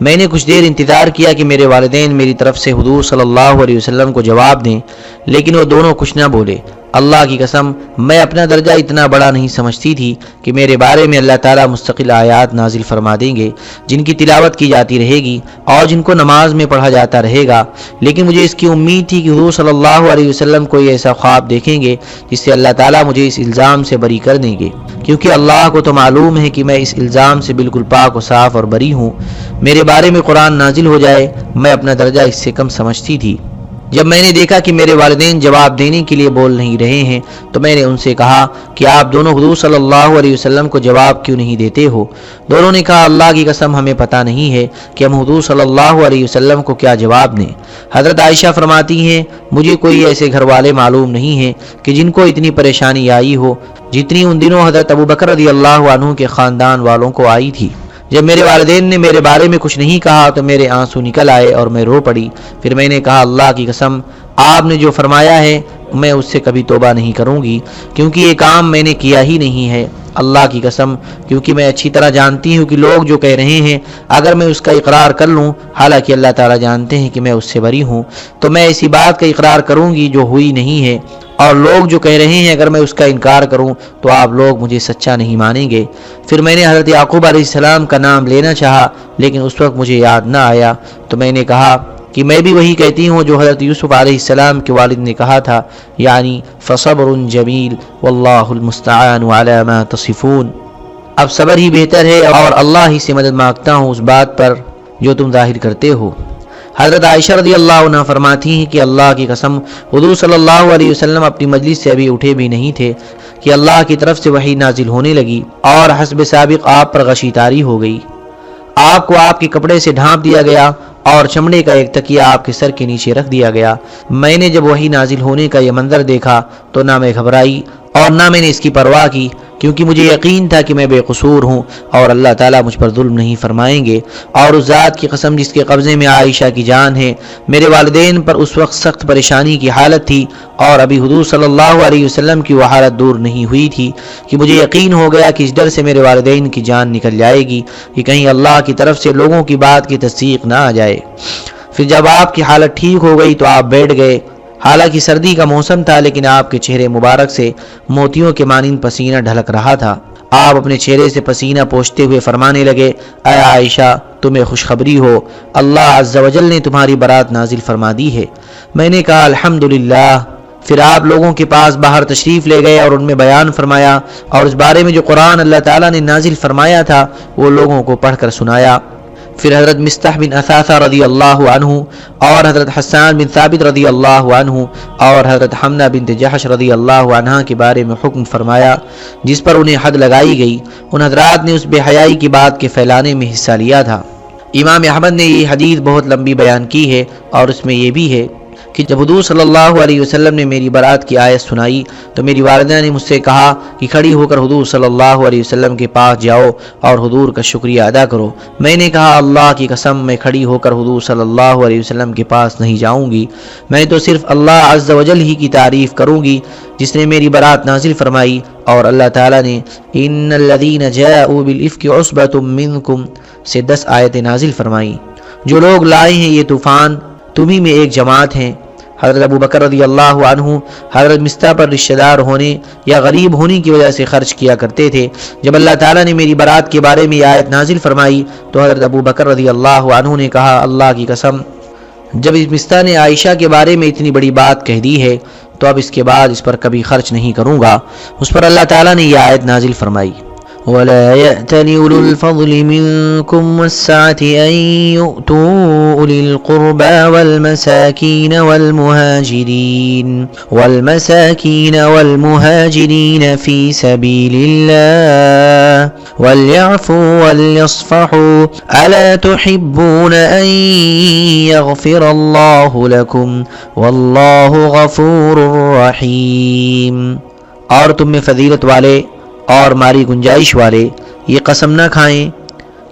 میں نے کچھ دیر انتظار کیا کہ میرے والدین میری طرف سے حضور صلی اللہ علیہ وسلم کو جواب دیں، لیکن وہ دونوں کچھ نہ بولے۔ اللہ کی قسم، میں اپنا درجہ اتنا بڑا نہیں سمجھتی تھی کہ میرے بارے میں اللہ تعالیٰ مستقل آیات نازل فرما دیں گے، جن کی تلاوت کی جاتی رہے گی اور جن کو نماز میں پڑھا جاتا رہے گا۔ لیکن مجھے اس کی امید تھی کہ حضور صلی اللہ علیہ وسلم کوئی ایسا خواب دیکھیں گے جس سے اللہ تعالیٰ مجھے اس الزام سے بری کر دیں گے۔ کیونکہ اللہ کو تو معلوم ہے کہ میں اس الزام سے بالکل پاک و صاف اور بری ہوں۔ میرے بارے میں قرآن نازل ہو جائے، میں اپنا درجہ اس سے کم سمجھتی تھی۔ جب میں نے دیکھا کہ میرے والدین جواب دینے کے لیے بول نہیں رہے ہیں، تو میں نے ان سے کہا کہ آپ دونوں حضور صلی اللہ علیہ وسلم کو جواب کیوں نہیں دیتے ہو؟ دونوں نے کہا، اللہ کی قسم ہمیں پتہ نہیں ہے کہ ہم حضور صلی اللہ علیہ وسلم کو کیا جواب دیں۔ حضرت عائشہ فرماتی ہیں، مجھے کوئی ایسے گھر والے معلوم نہیں ہیں کہ جن کو اتنی پریشانی آئی ہو جتنی ان دنوں حضرت ابو بکر رضی اللہ عنہ کے خاندان والوں کو آئی تھی۔ جب میرے والدین نے میرے بارے میں کچھ نہیں کہا تو میرے آنسو نکل آئے اور میں رو پڑی۔ پھر میں نے کہا، اللہ کی قسم، آپ نے جو فرمایا ہے، میں اس سے کبھی توبہ نہیں کروں گی، کیونکہ یہ کام میں نے کیا ہی نہیں ہے۔ اللہ کی قسم، کیونکہ میں اچھی طرح جانتی ہوں کہ لوگ جو کہہ رہے ہیں، اگر میں اس کا اقرار کر لوں، حالانکہ اللہ تعالیٰ جانتے ہیں کہ میں اس سے بری ہوں، تو میں ایسی بات کا اقرار کروں گی جو ہوئی نہیں ہے۔ اور لوگ جو کہہ رہے ہیں اگر میں اس کا انکار کروں تو آپ لوگ مجھے سچا نہیں مانیں گے۔ پھر میں نے حضرت یعقوب علیہ السلام کا نام لینا چاہا، لیکن اس وقت مجھے یاد نہ آیا۔ تو میں نے کہا کہ میں بھی وہی کہتی ہوں جو حضرت یوسف علیہ السلام کے والد نے کہا تھا یعنی فصبر جمیل، واللہ المستعان علی ما تصفون۔ اب صبر ہی بہتر ہے اور اللہ ہی سے مدد مانگتا ہوں اس بات پر جو تم ظاہر کرتے ہو۔ حضرت عائشہ رضی اللہ عنہ فرماتی ہیں کہ اللہ کی قسم، حضور صلی اللہ علیہ وسلم اپنی مجلس سے ابھی اٹھے بھی نہیں تھے کہ اللہ کی طرف سے وہی نازل ہونے لگی اور حسب سابق آپ پر غشی تاری ہو گئی۔ آپ کو آپ کے کپڑے سے ڈھانپ دیا گیا اور چمڑے کا ایک تکیہ آپ کے سر کے نیچے رکھ دیا گیا۔ میں نے جب وہی نازل ہونے کا یہ منظر دیکھا تو نہ میں گھبرائی اور نہ میں نے اس کی پرواہ کی۔ کیونکہ مجھے یقین تھا کہ میں بے قصور ہوں اور اللہ تعالیٰ مجھ پر ظلم نہیں فرمائیں گے اور اس ذات کی قسم جس کے قبضے میں عائشہ کی جان ہے، میرے والدین پر اس وقت سخت پریشانی کی حالت تھی اور ابھی حضور صلی اللہ علیہ وسلم کی وہ حالت دور نہیں ہوئی تھی کہ مجھے یقین ہو گیا کہ اس ڈر سے میرے والدین کی جان نکل جائے گی کہ کہیں اللہ کی طرف سے لوگوں کی بات کی تصدیق نہ آ جائے۔ پھر جب آپ کی حالت ٹھیک ہو گئی تو آپ بیٹھ گئے۔ حالانکہ سردی کا موسم تھا، لیکن آپ کے چہرے مبارک سے موتیوں کے مانند پسینہ ڈھلک رہا تھا۔ آپ اپنے چہرے سے پسینہ پوچھتے ہوئے فرمانے لگے، اے عائشہ، تمہیں خوشخبری ہو۔ اللہ عز و جل نے تمہاری برات نازل فرما دی ہے۔ میں نے کہا، الحمدللہ۔ پھر آپ لوگوں کے پاس باہر تشریف لے گئے اور ان میں بیان فرمایا، اور اس بارے میں جو قرآن اللہ تعالیٰ نے نازل فرمایا تھا، وہ لوگوں کو پڑھ کر سنایا۔ پھر حضرت مستح بن اثاثہ رضی اللہ عنہ اور حضرت حسان بن ثابت رضی اللہ عنہ اور حضرت حمنہ بن جحش رضی اللہ عنہ کے بارے میں حکم فرمایا، جس پر انہیں حد لگائی گئی۔ ان حضرات نے اس بے حیائی کی بات کے پھیلانے میں حصہ لیا تھا۔ امام احمد نے یہ حدیث بہت لمبی بیان کی ہے اور اس میں یہ بھی ہے کہ جب حضور صلی اللہ علیہ وسلم نے میری برات کی آیت سنائی تو میری والدہ نے مجھ سے کہا کہ کھڑی ہو کر حضور صلی اللہ علیہ وسلم کے پاس جاؤ اور حضور کا شکریہ ادا کرو۔ میں نے کہا، اللہ کی قسم، میں کھڑی ہو کر حضور صلی اللہ علیہ وسلم کے پاس نہیں جاؤں گی۔ میں تو صرف اللہ عز و جل ہی کی تعریف کروں گی، جس نے میری برات نازل فرمائی۔ اور اللہ تعالیٰ نے، ان الذین جاءوا بالافک عصبۃ منکم سے دس آیتیں نازل فرمائی جو لوگ لائے ہیں یہ طوفان، تمہیں میں ایک جماعت ہیں۔ حضرت ابو بکر رضی اللہ عنہ، حضرت مستہ پر رشتہ دار ہونے یا غریب ہونے کی وجہ سے خرچ کیا کرتے تھے۔ جب اللہ تعالیٰ نے میری برات کے بارے میں آیت نازل فرمائی تو حضرت ابو بکر رضی اللہ عنہ نے کہا، اللہ کی قسم، جب اس مستہ نے عائشہ کے بارے میں اتنی بڑی بات کہہ دی ہے تو اب اس کے بعد اس پر کبھی خرچ نہیں کروں گا۔ اس پر اللہ تعالیٰ نے یہ آیت نازل فرمائی۔ ولا يأتن أولو الفضل منكم والسعة أن يؤتوا أولي القربى والمساكين والمهاجرين والمساكين والمهاجرين في سبيل الله وليعفوا وليصفحوا ألا تحبون أن يغفر الله لكم والله غفور رحيم. اور تم میں فضیلت والے اور ماری گنجائش والے یہ قسم نہ کھائیں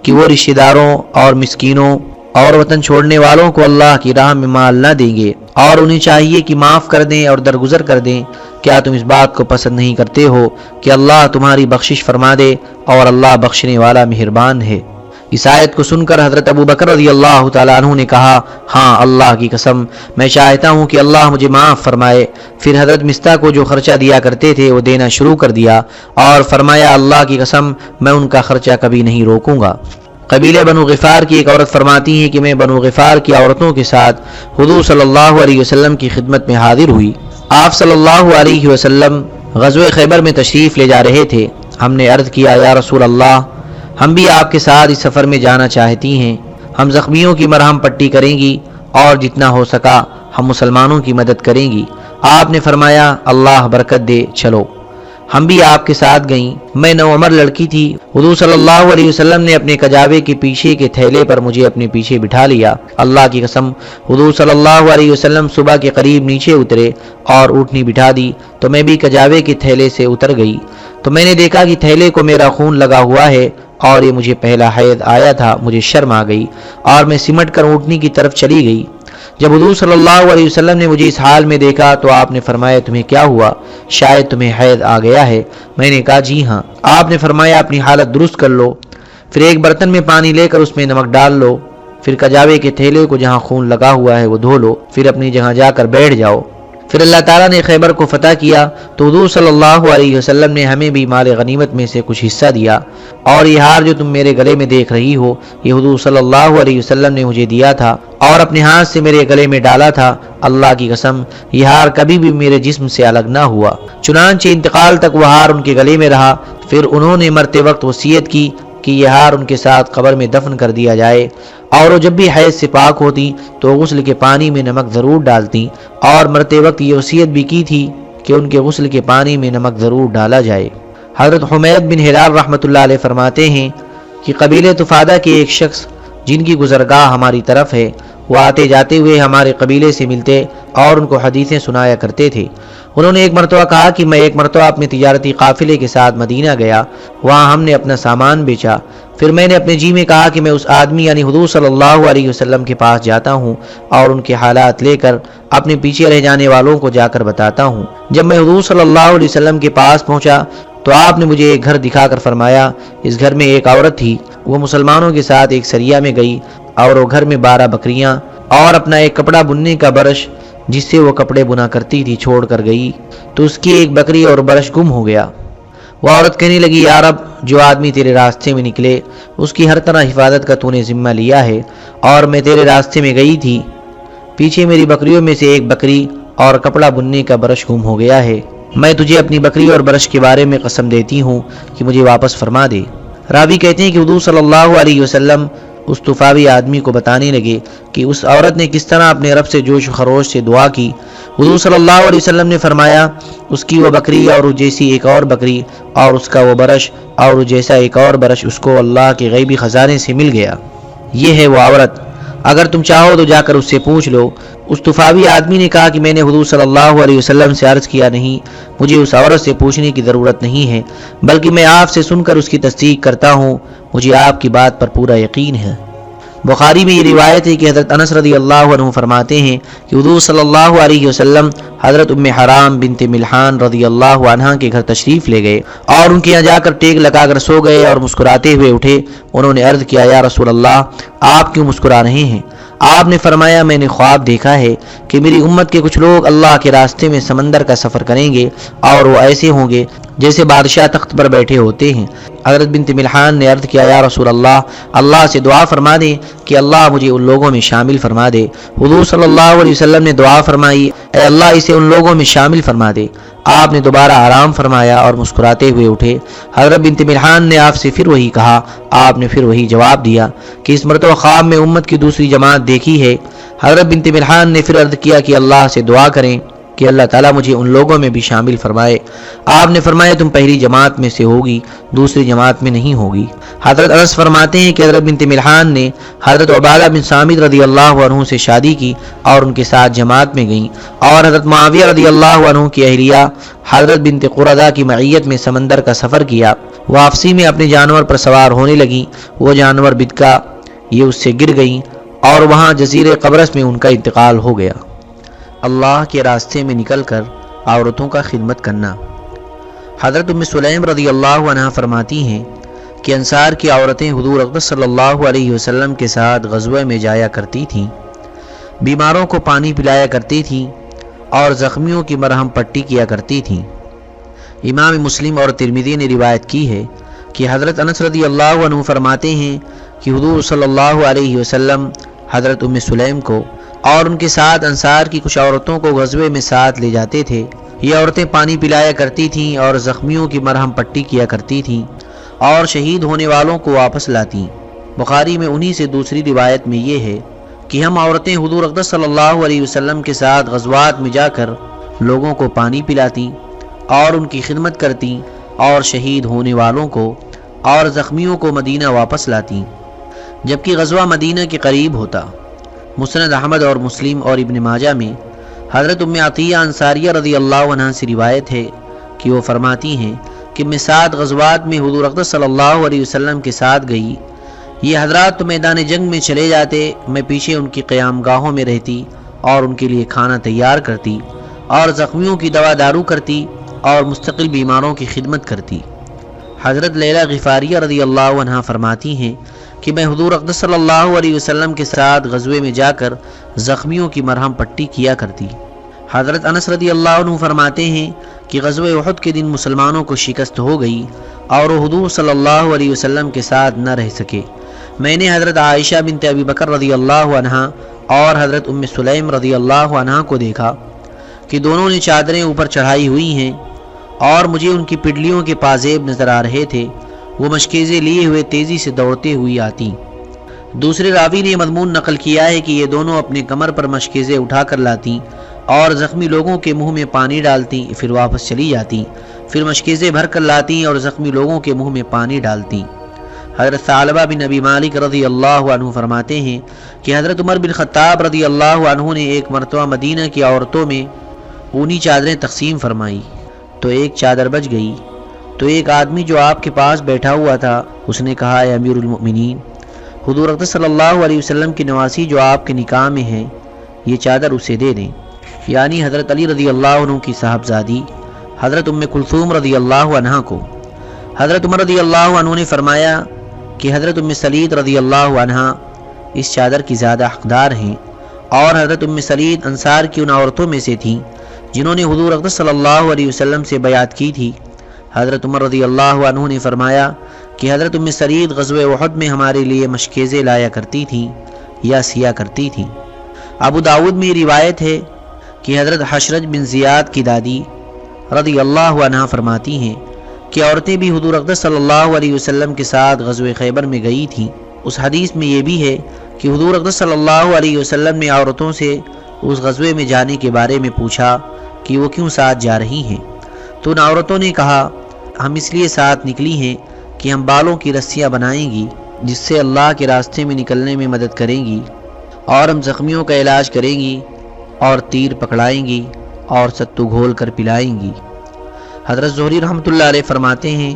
کہ وہ رشتہ داروں اور مسکینوں اور وطن چھوڑنے والوں کو اللہ کی راہ میں مال نہ دیں گے اور انہیں چاہیے کہ معاف کر دیں اور درگزر کر دیں۔ کیا تم اس بات کو پسند نہیں کرتے ہو کہ اللہ تمہاری بخشش فرما دے اور اللہ بخشنے والا مہربان ہے؟ اس آیت کو سن کر حضرت ابو بکر رضی اللہ تعالیٰ عنہ نے کہا ہاں اللہ کی قسم، میں چاہتا ہوں کہ اللہ مجھے معاف فرمائے۔ پھر حضرت مستہ کو جو خرچہ دیا کرتے تھے، وہ دینا شروع کر دیا اور فرمایا، اللہ کی قسم، میں ان کا خرچہ کبھی نہیں روکوں گا۔ قبیل بنو غفار کی ایک عورت فرماتی ہے کہ میں بنو غفار کی عورتوں کے ساتھ حضور صلی اللہ علیہ وسلم کی خدمت میں حاضر ہوئی۔ آپ صلی اللہ علیہ وسلم غزو خیبر میں تشریف لے جا رہے تھے۔ ہم نے عرض کیا، یا رسول اللہ ہم بھی آپ کے ساتھ اس سفر میں جانا چاہتی ہیں۔ ہم زخمیوں کی مرہم پٹی کریں گی اور جتنا ہو سکا ہم مسلمانوں کی مدد کریں گی۔ آپ نے فرمایا، اللہ برکت دے، چلو۔ ہم بھی آپ کے ساتھ گئیں۔ میں نو عمر لڑکی تھی۔ حضور صلی اللہ علیہ وسلم نے اپنے کجاوے کے پیچھے کے تھیلے پر مجھے اپنے پیچھے بٹھا لیا۔ اللہ کی قسم، حضور صلی اللہ علیہ وسلم صبح کے قریب نیچے اترے اور اٹھنی بٹھا دی۔ تو میں بھی کجاوے کے تھیلے سے اتر گئی۔ تو میں نے دیکھا کہ تھیلے کو میرا خون لگا ہوا ہے۔ اور یہ مجھے پہلا حید آیا تھا، مجھے شرم آ گئی اور میں سمٹ کر اونٹنی کی طرف چلی گئی۔ جب حضور صلی اللہ علیہ وسلم نے مجھے اس حال میں دیکھا تو آپ نے فرمایا، تمہیں کیا ہوا؟ شاید تمہیں حید آ گیا ہے۔ میں نے کہا جی ہاں۔ آپ نے فرمایا، اپنی حالت درست کر لو۔ پھر ایک برتن میں پانی لے کر اس میں نمک ڈال لو۔ پھر کجاوے کے تھیلے کو جہاں خون لگا ہوا ہے وہ دھو لو۔ پھر اپنی جگہ جا کر بیٹھ جاؤ۔ پھر اللہ تعالیٰ نے خیبر کو فتح کیا تو حضور صلی اللہ علیہ وسلم نے ہمیں بھی مال غنیمت میں سے کچھ حصہ دیا اور یہ ہار جو تم میرے گلے میں دیکھ رہی ہو، یہ حضور صلی اللہ علیہ وسلم نے مجھے دیا تھا اور اپنے ہاتھ سے میرے گلے میں ڈالا تھا۔ اللہ کی قسم، یہ ہار کبھی بھی میرے جسم سے الگ نہ ہوا۔ چنانچہ انتقال تک وہ ہار ان کے گلے میں رہا۔ پھر انہوں نے مرتے وقت وصیت کی۔ کہ یہ ہار ان کے ساتھ قبر میں دفن کر دیا جائے۔ اور وہ جب بھی حیض سے پاک ہوتی تو غسل کے پانی میں نمک ضرور ڈالتی۔ اور مرتے وقت یہ وصیت بھی کی تھی کہ ان کے غسل کے پانی میں نمک ضرور ڈالا جائے۔ حضرت حمید بن ہلال رحمۃ اللہ علیہ فرماتے ہیں کہ قبیل تفادہ کے ایک شخص جن کی گزرگاہ ہماری طرف ہے، وہ آتے جاتے ہوئے ہمارے قبیلے سے ملتے اور ان کو حدیثیں سنایا کرتے تھے۔ انہوں نے ایک مرتبہ کہا کہ میں ایک مرتبہ اپنے تجارتی قافلے کے ساتھ مدینہ گیا، وہاں ہم نے اپنا سامان بیچا۔ پھر میں نے اپنے جی میں کہا کہ میں اس آدمی یعنی حضور صلی اللہ علیہ وسلم کے پاس جاتا ہوں اور ان کے حالات لے کر اپنے پیچھے رہ جانے والوں کو جا کر بتاتا ہوں۔ جب میں حضور صلی اللہ علیہ وسلم کے پاس پہنچا تو آپ نے مجھے ایک گھر دکھا کر فرمایا۔ اس گھر میں ایک عورت تھی، وہ مسلمانوں کے ساتھ ایک سریا میں گئی اور وہ گھر میں بارہ بکریاں اور اپنا ایک کپڑا بننے کا برش جس سے وہ کپڑے بنا کرتی تھی، چھوڑ کر گئی۔ تو اس کی ایک بکری اور برش گم ہو گیا۔ وہ عورت کہنے لگی، یا رب، جو آدمی تیرے راستے میں نکلے، اس کی ہر طرح حفاظت کا تو نے ذمہ لیا ہے، اور میں تیرے راستے میں گئی تھی۔ پیچھے میری بکریوں میں سے ایک بکری اور کپڑا بننے کا برش گم ہو گیا ہے۔ میں تجھے اپنی بکری اور برش کے بارے میں قسم دیتی ہوں کہ مجھے واپس فرما دے۔ راوی کہتے ہیں کہ حضور صلی اللہ علیہ وسلم اس طفاوی آدمی کو بتانے لگے کہ اس عورت نے کس طرح اپنے رب سے جوش و خروش سے دعا کی۔ حضور صلی اللہ علیہ وسلم نے فرمایا، اس کی وہ بکری اور وہ جیسی ایک اور بکری اور اس کا وہ برش اور وہ جیسا ایک اور برش اس کو اللہ کے غیبی خزانے سے مل گیا۔ یہ ہے وہ عورت۔ اگر تم چاہو تو جا کر اس سے پوچھ لو۔ اس طفاوی آدمی نے کہا کہ میں نے حضور صلی اللہ علیہ وسلم سے عرض کیا نہیں، مجھے اس عورت سے پوچھنے کی ضرورت نہیں ہے، بلکہ میں آپ سے سن کر اس کی تصدیق کرتا ہوں۔ مجھے آپ کی بات پر پورا یقین ہے۔ بخاری میں یہ روایت ہے کہ حضرت انس رضی اللہ عنہ فرماتے ہیں کہ حضور صلی اللہ علیہ وسلم حضرت ام حرام بنت ملحان رضی اللہ عنہ کے گھر تشریف لے گئے اور ان کے یہاں جا کر ٹیک لگا کر سو گئے اور مسکراتے ہوئے اٹھے۔ انہوں نے عرض کیا، یا رسول اللہ، آپ کیوں مسکرا رہے ہیں؟ آپ نے فرمایا، میں نے خواب دیکھا ہے کہ میری امت کے کچھ لوگ اللہ کے راستے میں سمندر کا سفر کریں گے اور وہ ایسے ہوں گے جیسے بادشاہ تخت پر بیٹھے ہوتے ہیں۔ حضرت بنت ملحان نے عرض کیا، یا رسول اللہ اللہ سے دعا فرما دے کہ اللہ مجھے ان لوگوں میں شامل فرما دے۔ حضور صلی اللہ علیہ وسلم نے دعا فرمائی، اے اللہ، اسے ان لوگوں میں شامل فرما دے۔ آپ نے دوبارہ آرام فرمایا اور مسکراتے ہوئے اٹھے۔ حضرت بنت ملحان نے آپ سے پھر وہی کہا۔ آپ نے پھر وہی جواب دیا کہ اس مرتبہ خواب میں امت کی دوسری جماعت دیکھی ہے۔ حضرت بنت ملحان نے پھر عرض کیا کہ اللہ سے دعا کریں۔ کہ اللہ تعالیٰ مجھے ان لوگوں میں بھی شامل فرمائے۔ آپ نے فرمایا تم پہلی جماعت میں سے ہوگی، دوسری جماعت میں نہیں ہوگی۔ حضرت انس فرماتے ہیں کہ حضرت بنت ملحان نے حضرت عبادہ بن سامد رضی اللہ عنہ سے شادی کی اور ان کے ساتھ جماعت میں گئیں۔ اور حضرت معاویہ رضی اللہ عنہ کی اہلیہ حضرت بنت قردہ کی معیت میں سمندر کا سفر کیا۔ واپسی میں اپنے جانور پر سوار ہونے لگیں۔ وہ جانور بدکا، یہ اس سے گر گئیں اور وہاں جزیر قبرص میں ان کا انتقال ہو گیا۔ اللہ کے راستے میں نکل کر عورتوں کا خدمت کرنا۔ حضرت ام سلیم رضی اللہ عنہ فرماتی ہیں کہ انصار کی عورتیں حضور اقدس صلی اللہ علیہ وسلم کے ساتھ غزوہ میں جایا کرتی تھیں، بیماروں کو پانی پلایا کرتی تھیں اور زخمیوں کی مرہم پٹی کیا کرتی تھیں۔ امام مسلم اور ترمیدی نے روایت کی ہے کہ حضرت انس رضی اللہ عنہ فرماتے ہیں کہ حضور صلی اللہ علیہ وسلم حضرت ام سلیم کو اور ان کے ساتھ انصار کی کچھ عورتوں کو غزوے میں ساتھ لے جاتے تھے۔ یہ عورتیں پانی پلایا کرتی تھیں اور زخمیوں کی مرہم پٹی کیا کرتی تھیں اور شہید ہونے والوں کو واپس لاتی۔ بخاری میں انہی سے دوسری روایت میں یہ ہے کہ ہم عورتیں حضور اقدس صلی اللہ علیہ وسلم کے ساتھ غزوات میں جا کر لوگوں کو پانی پلاتی اور ان کی خدمت کرتی اور شہید ہونے والوں کو اور زخمیوں کو مدینہ واپس لاتی، جبکہ غزوہ مدینہ کے قریب ہوتا۔ مسند احمد اور مسلم اور ابن ماجہ میں حضرت ام عطیہ انصاریہ رضی اللہ عنہ سے روایت ہے کہ وہ فرماتی ہیں کہ میں سات غزوات میں حضور اقدس صلی اللہ علیہ وسلم کے ساتھ گئی۔ یہ حضرات تو میدان جنگ میں چلے جاتے، میں پیچھے ان کی قیام گاہوں میں رہتی اور ان کے لیے کھانا تیار کرتی اور زخمیوں کی دوا دارو کرتی اور مستقل بیماروں کی خدمت کرتی۔ حضرت لیلہ غفاریہ رضی اللہ عنہ فرماتی ہیں کہ میں حضور اقدس صلی اللہ علیہ وسلم کے ساتھ غزوے میں جا کر زخمیوں کی مرہم پٹی کیا کرتی۔ حضرت انس رضی اللہ عنہ فرماتے ہیں کہ غزوہ احد کے دن مسلمانوں کو شکست ہو گئی اور وہ حضور صلی اللہ علیہ وسلم کے ساتھ نہ رہ سکے۔ میں نے حضرت عائشہ بنت ابی بکر رضی اللہ عنہ اور حضرت ام سلیم رضی اللہ عنہ کو دیکھا کہ دونوں نے چادریں اوپر چڑھائی ہوئی ہیں اور مجھے ان کی پڈلیوں کے پازیب نظر آ رہے تھے۔ وہ مشکیزیں لیے ہوئے تیزی سے دوڑتے ہوئی آتی دوسرے راوی نے مضمون نقل کیا ہے کہ یہ دونوں اپنے کمر پر مشکیزیں اٹھا کر لاتی اور زخمی لوگوں کے منہ میں پانی ڈالتی، پھر واپس چلی جاتی۔ پھر مشکیزیں بھر کر لاتی اور زخمی لوگوں کے منہ میں پانی ڈالتی۔ حضرت طالبہ بن نبی مالک رضی اللہ عنہ فرماتے ہیں کہ حضرت عمر بن خطاب رضی اللہ عنہ نے ایک مرتبہ مدینہ کی عورتوں میں اونی چادریں تقسیم فرمائی۔ تو ایک چادر بچ گئی۔ تو ایک آدمی جو آپ کے پاس بیٹھا ہوا تھا، اس نے کہا، اے امیر المؤمنین، حضور اقدس صلی اللہ علیہ وسلم کی نواسی جو آپ کے نکاح میں ہیں، یہ چادر اسے دے دیں۔ یعنی حضرت علی رضی اللہ عنہ کی صاحبزادی، حضرت ام کلثوم رضی اللہ عنہ کو۔ حضرت عمر رضی اللہ عنہ نے فرمایا کہ حضرت ام سلید رضی اللہ عنہ اس چادر کی زیادہ حقدار ہیں اور حضرت ام سلید انصار کی ان عورتوں میں سے تھیں، جنہوں نے حضور اقدس صلی اللہ علیہ وسلم سے بیعت کی تھی۔ حضرت عمر رضی اللہ عنہ نے فرمایا کہ حضرت ام سلید غزوہ وحد میں ہمارے لیے مشکیزیں لایا کرتی تھیں یا سیا کرتی تھیں۔ ابو داود میں روایت ہے کہ حضرت حشرج بن زیاد کی دادی رضی اللہ عنہ فرماتی ہیں کہ عورتیں بھی حضور اقدس صلی اللہ علیہ وسلم کے ساتھ غزوہ خیبر میں گئی تھیں۔ اس حدیث میں یہ بھی ہے کہ حضور اقدس صلی اللہ علیہ وسلم نے عورتوں سے اس غزوے میں جانے کے بارے میں پوچھا کہ وہ کیوں ساتھ جا رہی ہیں۔ تو ان عورتوں نے کہا ہم اس لیے ساتھ نکلی ہیں کہ ہم بالوں کی رسیاں بنائیں گی، جس سے اللہ کے راستے میں نکلنے میں مدد کریں گی، اور ہم زخمیوں کا علاج کریں گی، اور تیر پکڑائیں گی، اور ستو گھول کر پلائیں گی۔ حضرت ظہری رحمۃ اللہ علیہ فرماتے ہیں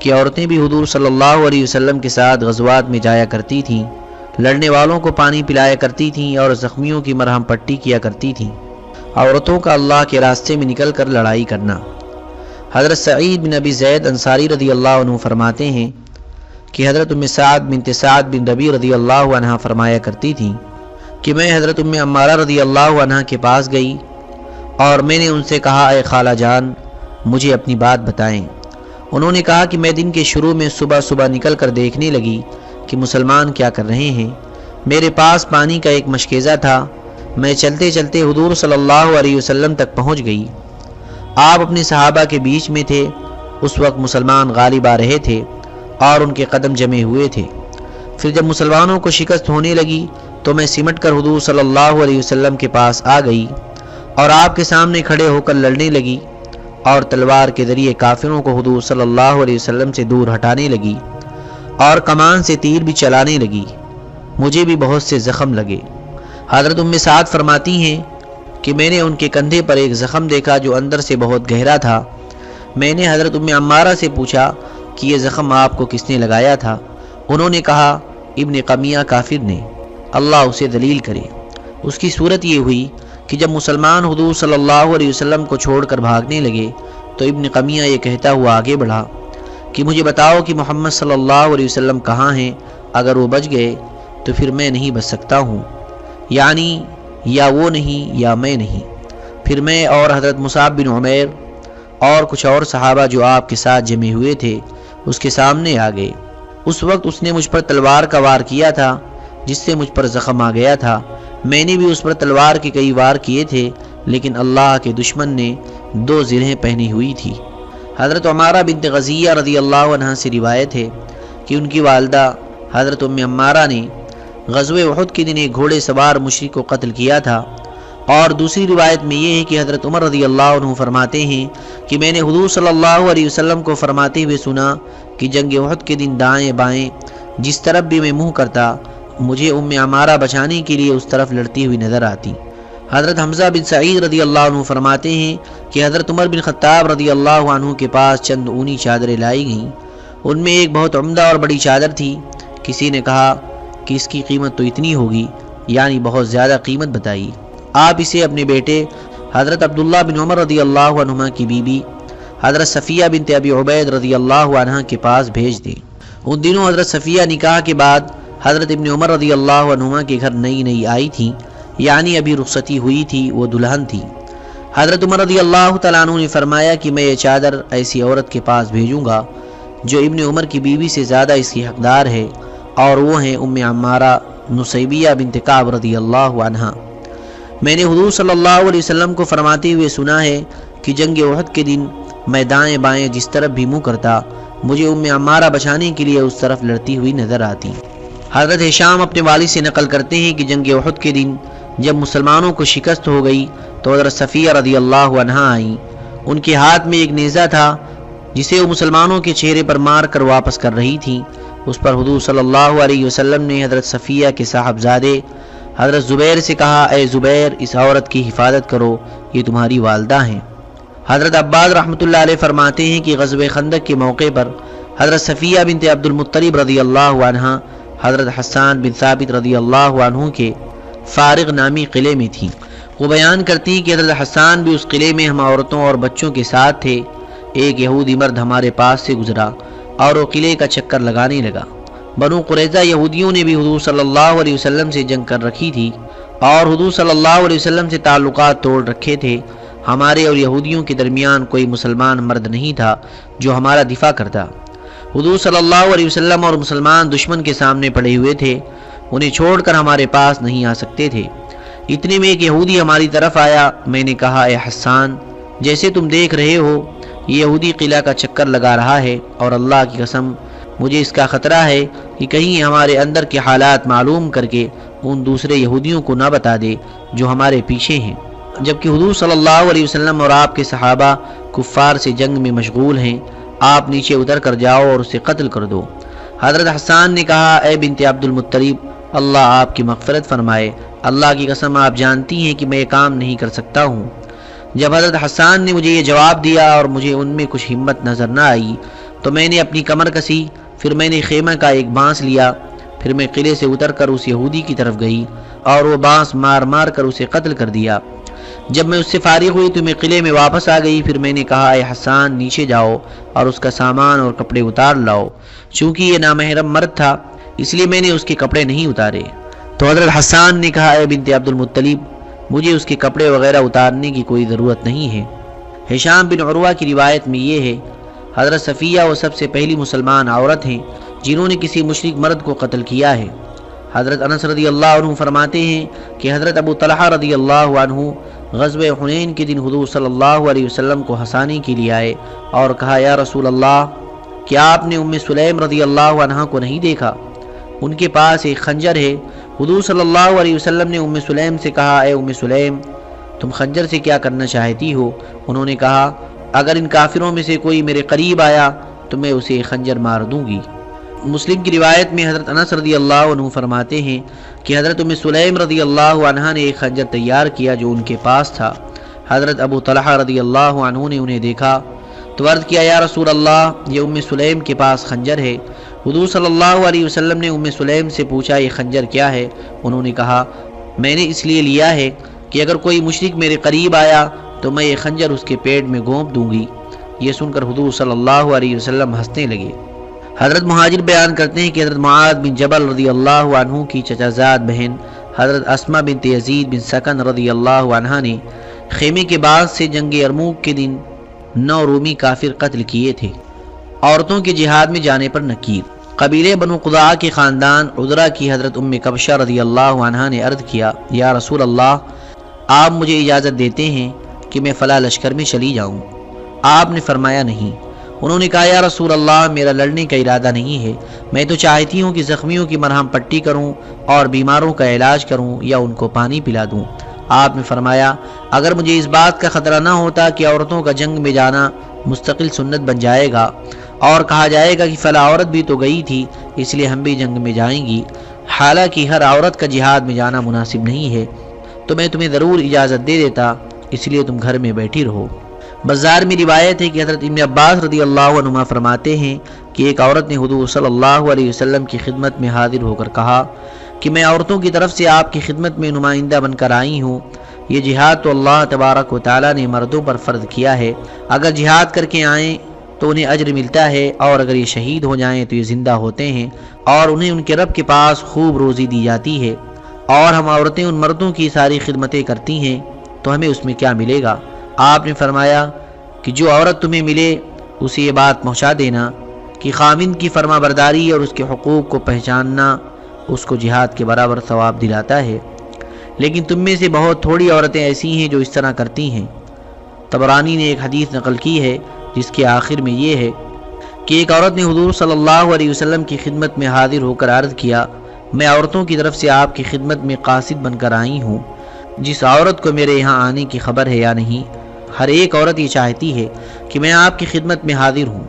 کہ عورتیں بھی حضور صلی اللہ علیہ وسلم کے ساتھ غزوات میں جایا کرتی تھیں، لڑنے والوں کو پانی پلایا کرتی تھیں، اور زخمیوں کی مرہم پٹی کیا کرتی تھیں۔ عورتوں کا اللہ کے راستے میں نکل کر لڑائی کرنا۔ حضرت سعید بن ابی زید انصاری رضی اللہ عنہ فرماتے ہیں کہ حضرت ام سعد بن سعد بن ربی رضی اللہ عنہ فرمایا کرتی تھیں کہ میں حضرت ام امارہ رضی اللہ عنہ کے پاس گئی اور میں نے ان سے کہا، اے خالہ جان، مجھے اپنی بات بتائیں۔ انہوں نے کہا کہ میں دن کے شروع میں صبح صبح نکل کر دیکھنے لگی کہ مسلمان کیا کر رہے ہیں۔ میرے پاس پانی کا ایک مشکیزہ تھا۔ میں چلتے چلتے حضور صلی اللہ علیہ وسلم تک پہنچ گئی۔ آپ اپنے صحابہ کے بیچ میں تھے، اس وقت مسلمان غالب آ رہے تھے اور ان کے قدم جمے ہوئے تھے۔ پھر جب مسلمانوں کو شکست ہونے لگی، تو میں سمٹ کر حضور صلی اللہ علیہ وسلم کے پاس آ گئی اور آپ کے سامنے کھڑے ہو کر لڑنے لگی اور تلوار کے ذریعے کافروں کو حضور صلی اللہ علیہ وسلم سے دور ہٹانے لگی اور کمان سے تیر بھی چلانے لگی۔ مجھے بھی بہت سے زخم لگے۔ حضرت ام سعد فرماتی ہیں کہ میں نے ان کے کندھے پر ایک زخم دیکھا جو اندر سے بہت گہرا تھا۔ میں نے حضرت ام عمارہ سے پوچھا کہ یہ زخم آپ کو کس نے لگایا تھا؟ انہوں نے کہا، ابن قمیہ کافر نے۔ اللہ اسے دلیل کرے۔ اس کی صورت یہ ہوئی کہ جب مسلمان حضور صلی اللہ علیہ وسلم کو چھوڑ کر بھاگنے لگے، تو ابن قمیہ یہ کہتا ہوا آگے بڑھا کہ مجھے بتاؤ کہ محمد صلی اللہ علیہ وسلم کہاں ہیں؟ اگر وہ بچ گئے تو پھر میں نہیں بچ سکتا ہوں۔ یعنی یا وہ نہیں یا میں نہیں۔ پھر میں اور حضرت مصعب بن عمیر اور کچھ اور صحابہ جو آپ کے ساتھ جمے ہوئے تھے، اس کے سامنے آ گئے۔ اس وقت اس نے مجھ پر تلوار کا وار کیا تھا، جس سے مجھ پر زخم آ گیا تھا۔ میں نے بھی اس پر تلوار کے کئی وار کیے تھے، لیکن اللہ کے دشمن نے دو زرہیں پہنی ہوئی تھی۔ حضرت عمارہ بنت غزیہ رضی اللہ عنہ سے روایت ہے کہ ان کی والدہ حضرت ام عمارہ نے غزو وحد کے دن ایک گھوڑے سوار مشرق کو قتل کیا تھا۔ اور دوسری روایت میں یہ ہے کہ حضرت عمر رضی اللہ عنہ فرماتے ہیں کہ میں نے حضور صلی اللہ علیہ وسلم کو فرماتے ہوئے سنا کہ جنگ وحد کے دن دائیں بائیں جس طرف بھی میں منہ کرتا، مجھے ام عمارہ بچانے کے لیے اس طرف لڑتی ہوئی نظر آتی۔ حضرت حمزہ بن سعید رضی اللہ عنہ فرماتے ہیں کہ حضرت عمر بن خطاب رضی اللہ عنہ کے پاس چند اونی چادریں لائی گئیں۔ ان میں ایک بہت عمدہ اور بڑی چادر تھی۔ کسی نے کہا کہ اس کی قیمت تو اتنی ہوگی یعنی بہت زیادہ قیمت بتائی۔ آپ اسے اپنے بیٹے حضرت عبداللہ بن عمر رضی اللہ عنہ کی بیوی بی حضرت صفیہ بنت ابی عبید رضی اللہ عنہ کے پاس بھیج دیں۔ ان دنوں حضرت صفیہ نکاح کے بعد حضرت ابن عمر رضی اللہ عنہ کے گھر نئی نئی آئی تھیں یعنی ابھی رخصتی ہوئی تھی، وہ دلہن تھی۔ حضرت عمر رضی اللہ تعالیٰ عنہ نے فرمایا کہ میں یہ چادر ایسی عورت کے پاس بھیجوں گا، جو ابن عمر کی بیوی سے زیادہ اس کی حقدار ہے۔ اور وہ ہیں ام عمارہ نصیبیہ بنت کعب رضی اللہ عنہ میں نے حضور صلی اللہ علیہ وسلم کو فرماتے ہوئے سنا ہے کہ جنگ وحد کے دن میں دائیں بائیں جس طرف بھی منہ کرتا، مجھے ام عمارہ بچانے کے لیے اس طرف لڑتی ہوئی نظر آتی۔ حضرت شام اپنے والد سے نقل کرتے ہیں کہ جنگ وحد کے دن جب مسلمانوں کو شکست ہو گئی تو حضرت صفیہ رضی اللہ عنہ آئیں۔ ان کے ہاتھ میں ایک نیزہ تھا، جسے وہ مسلمانوں کے چہرے پر مار کر واپس کر رہی تھیں۔ اس پر حضور صلی اللہ علیہ وسلم نے حضرت صفیہ کے صاحبزادے، حضرت زبیر سے کہا، اے زبیر، اس عورت کی حفاظت کرو، یہ تمہاری والدہ ہیں. حضرت عباد رحمۃ اللہ علیہ فرماتے ہیں کہ غزب خندق کے موقع پر حضرت صفیہ بنت عبد المطریب رضی اللہ عنہ حضرت حسان بن ثابت رضی اللہ عنہ کے فارغ نامی قلعے میں تھیں وہ بیان کرتی کہ حضرت حسان بھی اس قلعے میں ہم عورتوں اور بچوں کے ساتھ تھے۔ ایک یہودی مرد ہمارے پاس سے گزرا۔ اور وہ قلعے کا چکر لگانے لگا۔ بنو قریضہ یہودیوں نے بھی حضور صلی اللہ علیہ وسلم سے جنگ کر رکھی تھی اور حضور صلی اللہ علیہ وسلم سے تعلقات توڑ رکھے تھے۔ ہمارے اور یہودیوں کے درمیان کوئی مسلمان مرد نہیں تھا جو ہمارا دفاع کرتا۔ حضور صلی اللہ علیہ وسلم اور مسلمان دشمن کے سامنے پڑے ہوئے تھے۔ انہیں چھوڑ کر ہمارے پاس نہیں آ سکتے تھے۔ اتنے میں ایک یہودی ہماری طرف آیا۔ میں نے کہا، اے حسان، جیسے تم دیکھ رہے ہو یہ یہودی قلعہ کا چکر لگا رہا ہے اور اللہ کی قسم، مجھے اس کا خطرہ ہے کہ کہیں ہمارے اندر کے حالات معلوم کر کے ان دوسرے یہودیوں کو نہ بتا دے جو ہمارے پیچھے ہیں۔ جبکہ حضور صلی اللہ علیہ وسلم اور آپ کے صحابہ کفار سے جنگ میں مشغول ہیں، آپ نیچے اتر کر جاؤ اور اسے قتل کر دو۔ حضرت حسان نے کہا، اے بنت عبد المطریب اللہ آپ کی مغفرت فرمائے۔ اللہ کی قسم، آپ جانتی ہیں کہ میں یہ کام نہیں کر سکتا ہوں۔ جب حضرت حسان نے مجھے یہ جواب دیا اور مجھے ان میں کچھ ہمت نظر نہ آئی، تو میں نے اپنی کمر کسی، پھر میں نے خیمہ کا ایک بانس لیا، پھر میں قلعے سے اتر کر اس یہودی کی طرف گئی اور وہ بانس مار مار کر اسے قتل کر دیا۔ جب میں اس سے فارغ ہوئی تو میں قلعے میں واپس آ گئی، پھر میں نے کہا، اے حسان، نیچے جاؤ اور اس کا سامان اور کپڑے اتار لاؤ۔ چونکہ یہ نامحرم مرد تھا، اس لیے میں نے اس کے کپڑے نہیں اتارے۔ تو حضرت حسان نے کہا، اے بنت عبد المطلیب مجھے اس کے کپڑے وغیرہ اتارنے کی کوئی ضرورت نہیں ہے۔ حشام بن عروہ کی روایت میں یہ ہے، حضرت صفیہ وہ سب سے پہلی مسلمان عورت ہیں جنہوں نے کسی مشرق مرد کو قتل کیا ہے۔ حضرت انس رضی اللہ عنہ فرماتے ہیں کہ حضرت ابو طلحہ رضی اللہ عنہ غزب حنین کے دن حضور صلی اللہ علیہ وسلم کو ہنسانے کے لیے آئے اور کہا، یا رسول اللہ، کیا آپ نے ام سلیم رضی اللہ عنہ کو نہیں دیکھا؟ ان کے پاس ایک خنجر ہے حضور صلی اللہ علیہ وسلم نے ام سلیم سے کہا، اے ام سلیم، تم خنجر سے کیا کرنا چاہتی ہو؟ انہوں نے کہا، اگر ان کافروں میں سے کوئی میرے قریب آیا تو میں اسے خنجر مار دوں گی. مسلم کی روایت میں حضرت انس رضی اللہ عنہ فرماتے ہیں کہ حضرت ام سلیم رضی اللہ عنہ نے ایک خنجر تیار کیا جو ان کے پاس تھا۔ حضرت ابو طلحہ رضی اللہ عنہ نے انہیں دیکھا تو عرض کیا، یا رسول اللہ، یہ ام سلیم کے پاس خنجر ہے۔ حضور صلی اللہ علیہ وسلم نے ام سلیم سے پوچھا، یہ خنجر کیا ہے؟ انہوں نے کہا، میں نے اس لیے لیا ہے کہ اگر کوئی مشرق میرے قریب آیا تو میں یہ خنجر اس کے پیٹ میں گونپ دوں گی یہ سن کر حضور صلی اللہ علیہ وسلم ہنسنے لگے۔ حضرت مہاجر بیان کرتے ہیں کہ حضرت معاد بن جبل رضی اللہ عنہ کی چچازاد بہن حضرت اسما بن تیزید بن سکن رضی اللہ عنہ نے خیمے کے بعد سے جنگ ارموک کے دن نو رومی کافر قتل کیے تھے۔ عورتوں کے جہاد میں جانے پر نکیر۔ قبیلے بنو قضاء کے خاندان عذرا کی حضرت ام کبشہ رضی اللہ عنہ نے عرض کیا، یا رسول اللہ، آپ مجھے اجازت دیتے ہیں کہ میں فلاں لشکر میں چلی جاؤں۔ آپ نے فرمایا نہیں۔ انہوں نے کہا، یا رسول اللہ، میرا لڑنے کا ارادہ نہیں ہے۔ میں تو چاہتی ہوں کہ زخمیوں کی مرہم پٹی کروں اور بیماروں کا علاج کروں یا ان کو پانی پلا دوں۔ آپ نے فرمایا، اگر مجھے اس بات کا خطرہ نہ ہوتا کہ عورتوں کا جنگ میں جانا مستقل سنت بن جائے گا اور کہا جائے گا کہ فلاں عورت بھی تو گئی تھی، اس لیے ہم بھی جنگ میں جائیں گی۔ حالانکہ ہر عورت کا جہاد میں جانا مناسب نہیں ہے۔ تو میں تمہیں ضرور اجازت دے دیتا، اس لیے تم گھر میں بیٹھی رہو۔ بازار میں روایت ہے کہ حضرت ابن عباس رضی اللہ عنہ فرماتے ہیں کہ ایک عورت نے حضور صلی اللہ علیہ وسلم کی خدمت میں حاضر ہو کر کہا کہ میں عورتوں کی طرف سے آپ کی خدمت میں نمائندہ بن کر آئی ہوں۔ یہ جہاد تو اللہ تبارک و تعالیٰ نے مردوں پر فرض کیا ہے۔ اگر جہاد کر کے آئیں تو انہیں اجر ملتا ہے اور اگر یہ شہید ہو جائیں تو یہ زندہ ہوتے ہیں اور انہیں ان کے رب کے پاس خوب روزی دی جاتی ہے اور ہم عورتیں ان مردوں کی ساری خدمتیں کرتی ہیں تو ہمیں اس میں کیا ملے گا؟ آپ نے فرمایا کہ جو عورت تمہیں ملے، اسے یہ بات پہنچا دینا کہ خامند کی فرما برداری اور اس کے حقوق کو پہچاننا اس کو جہاد کے برابر ثواب دلاتا ہے۔ لیکن تم میں سے بہت تھوڑی عورتیں ایسی ہیں جو اس طرح کرتی ہیں۔ تبرانی نے ایک حدیث نقل کی ہے جس کے آخر میں یہ ہے کہ ایک عورت نے حضور صلی اللہ علیہ وسلم کی خدمت میں حاضر ہو کر عرض کیا، میں عورتوں کی طرف سے آپ کی خدمت میں قاصد بن کر آئی ہوں۔ جس عورت کو میرے یہاں آنے کی خبر ہے یا نہیں، ہر ایک عورت یہ چاہتی ہے کہ میں آپ کی خدمت میں حاضر ہوں۔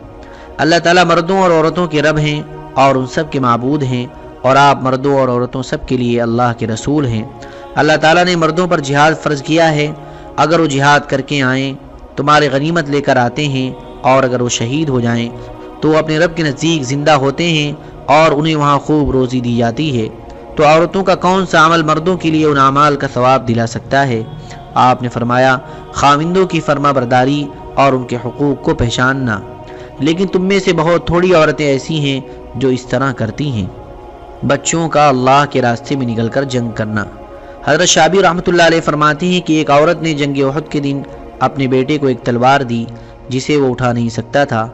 اللہ تعالیٰ مردوں اور عورتوں کے رب ہیں اور ان سب کے معبود ہیں اور آپ مردوں اور عورتوں سب کے لیے اللہ کے رسول ہیں۔ اللہ تعالیٰ نے مردوں پر جہاد فرض کیا ہے۔ اگر وہ جہاد کر کے آئیں تمہارے غنیمت لے کر آتے ہیں اور اگر وہ شہید ہو جائیں تو وہ اپنے رب کے نزدیک زندہ ہوتے ہیں اور انہیں وہاں خوب روزی دی جاتی ہے۔ تو عورتوں کا کون سا عمل مردوں کے لیے ان اعمال کا ثواب دلا سکتا ہے؟ آپ نے فرمایا خامندوں کی فرما برداری اور ان کے حقوق کو پہچاننا۔ لیکن تم میں سے بہت تھوڑی عورتیں ایسی ہیں جو اس طرح کرتی ہیں۔ بچوں کا اللہ کے راستے میں نکل کر جنگ کرنا۔ حضرت شابی رحمۃ اللہ علیہ فرماتی ہیں کہ ایک عورت نے جنگ عہد کے دن اپنے بیٹے کو ایک تلوار دی جسے وہ اٹھا نہیں سکتا تھا،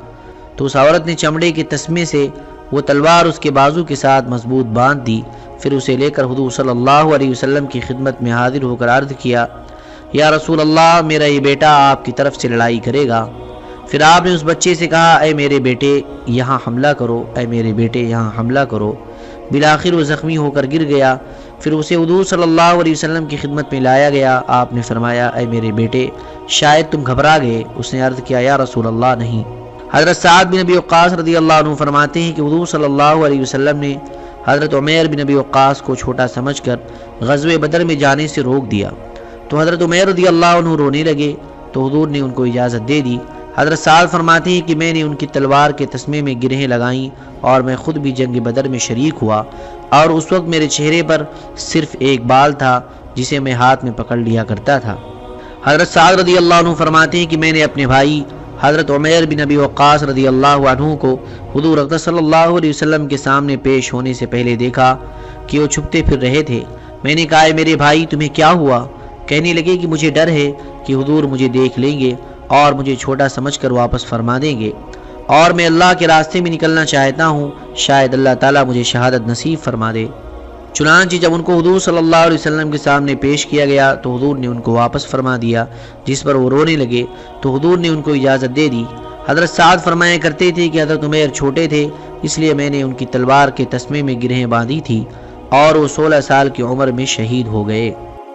تو اس عورت نے چمڑے کے تسمے سے وہ تلوار اس کے بازو کے ساتھ مضبوط باندھ دی۔ پھر اسے لے کر حضور صلی اللہ علیہ وسلم کی خدمت میں حاضر ہو کر عرض کیا، یا رسول اللہ، میرا یہ بیٹا آپ کی طرف سے لڑائی کرے گا۔ پھر آپ نے اس بچے سے کہا، اے میرے بیٹے، یہاں حملہ کرو، اے میرے بیٹے، یہاں حملہ کرو۔ بلاخر وہ زخمی ہو کر گر گیا۔ پھر اسے حضور صلی اللہ علیہ وسلم کی خدمت میں لایا گیا۔ آپ نے فرمایا، اے میرے بیٹے، شاید تم گھبرا گئے۔ اس نے عرض کیا، یا رسول اللہ، نہیں۔ حضرت سعد بن نبی وقاص رضی اللہ عنہ فرماتے ہیں کہ حضور صلی اللہ علیہ وسلم نے حضرت عمیر بن نبی وقاص کو چھوٹا سمجھ کر غزوہ بدر میں جانے سے روک دیا۔ تو حضرت عمیر رضی اللہ عنہ رونے لگے، تو حضور نے ان کو اجازت دے دی۔ حضرت سعد فرماتے ہیں کہ میں نے ان کی تلوار کے تسمے میں گرہیں لگائیں اور میں خود بھی جنگ بدر میں شریک ہوا اور اس وقت میرے چہرے پر صرف ایک بال تھا جسے میں ہاتھ میں پکڑ لیا کرتا تھا۔ حضرت سعد رضی اللہ عنہ فرماتے ہیں کہ میں نے اپنے بھائی حضرت عمیر بن نبی وقاص رضی اللہ عنہ کو حضور اقدس صلی اللہ علیہ وسلم کے سامنے پیش ہونے سے پہلے دیکھا کہ وہ چھپتے پھر رہے تھے۔ میں نے کہا میرے بھائی، تمہیں کیا ہوا؟ کہنے لگے کہ مجھے ڈر ہے کہ حضور مجھے دیکھ لیں گے اور مجھے چھوٹا سمجھ کر واپس فرما دیں گے۔ اور میں اللہ کے راستے میں نکلنا چاہتا ہوں، شاید اللہ تعالیٰ مجھے شہادت نصیب فرما دے۔ چنانچہ جب ان کو حضور صلی اللہ علیہ وسلم کے سامنے پیش کیا گیا، تو حضور نے ان کو واپس فرما دیا، جس پر وہ رونے لگے۔ تو حضور نے ان کو اجازت دے دی۔ حضرت سعد فرمایا کرتے تھے کہ حضرت عمیر چھوٹے تھے، اس لیے میں نے ان کی تلوار کے تسمے میں گرہیں باندھی تھی اور وہ سولہ سال کی عمر میں شہید ہو گئے۔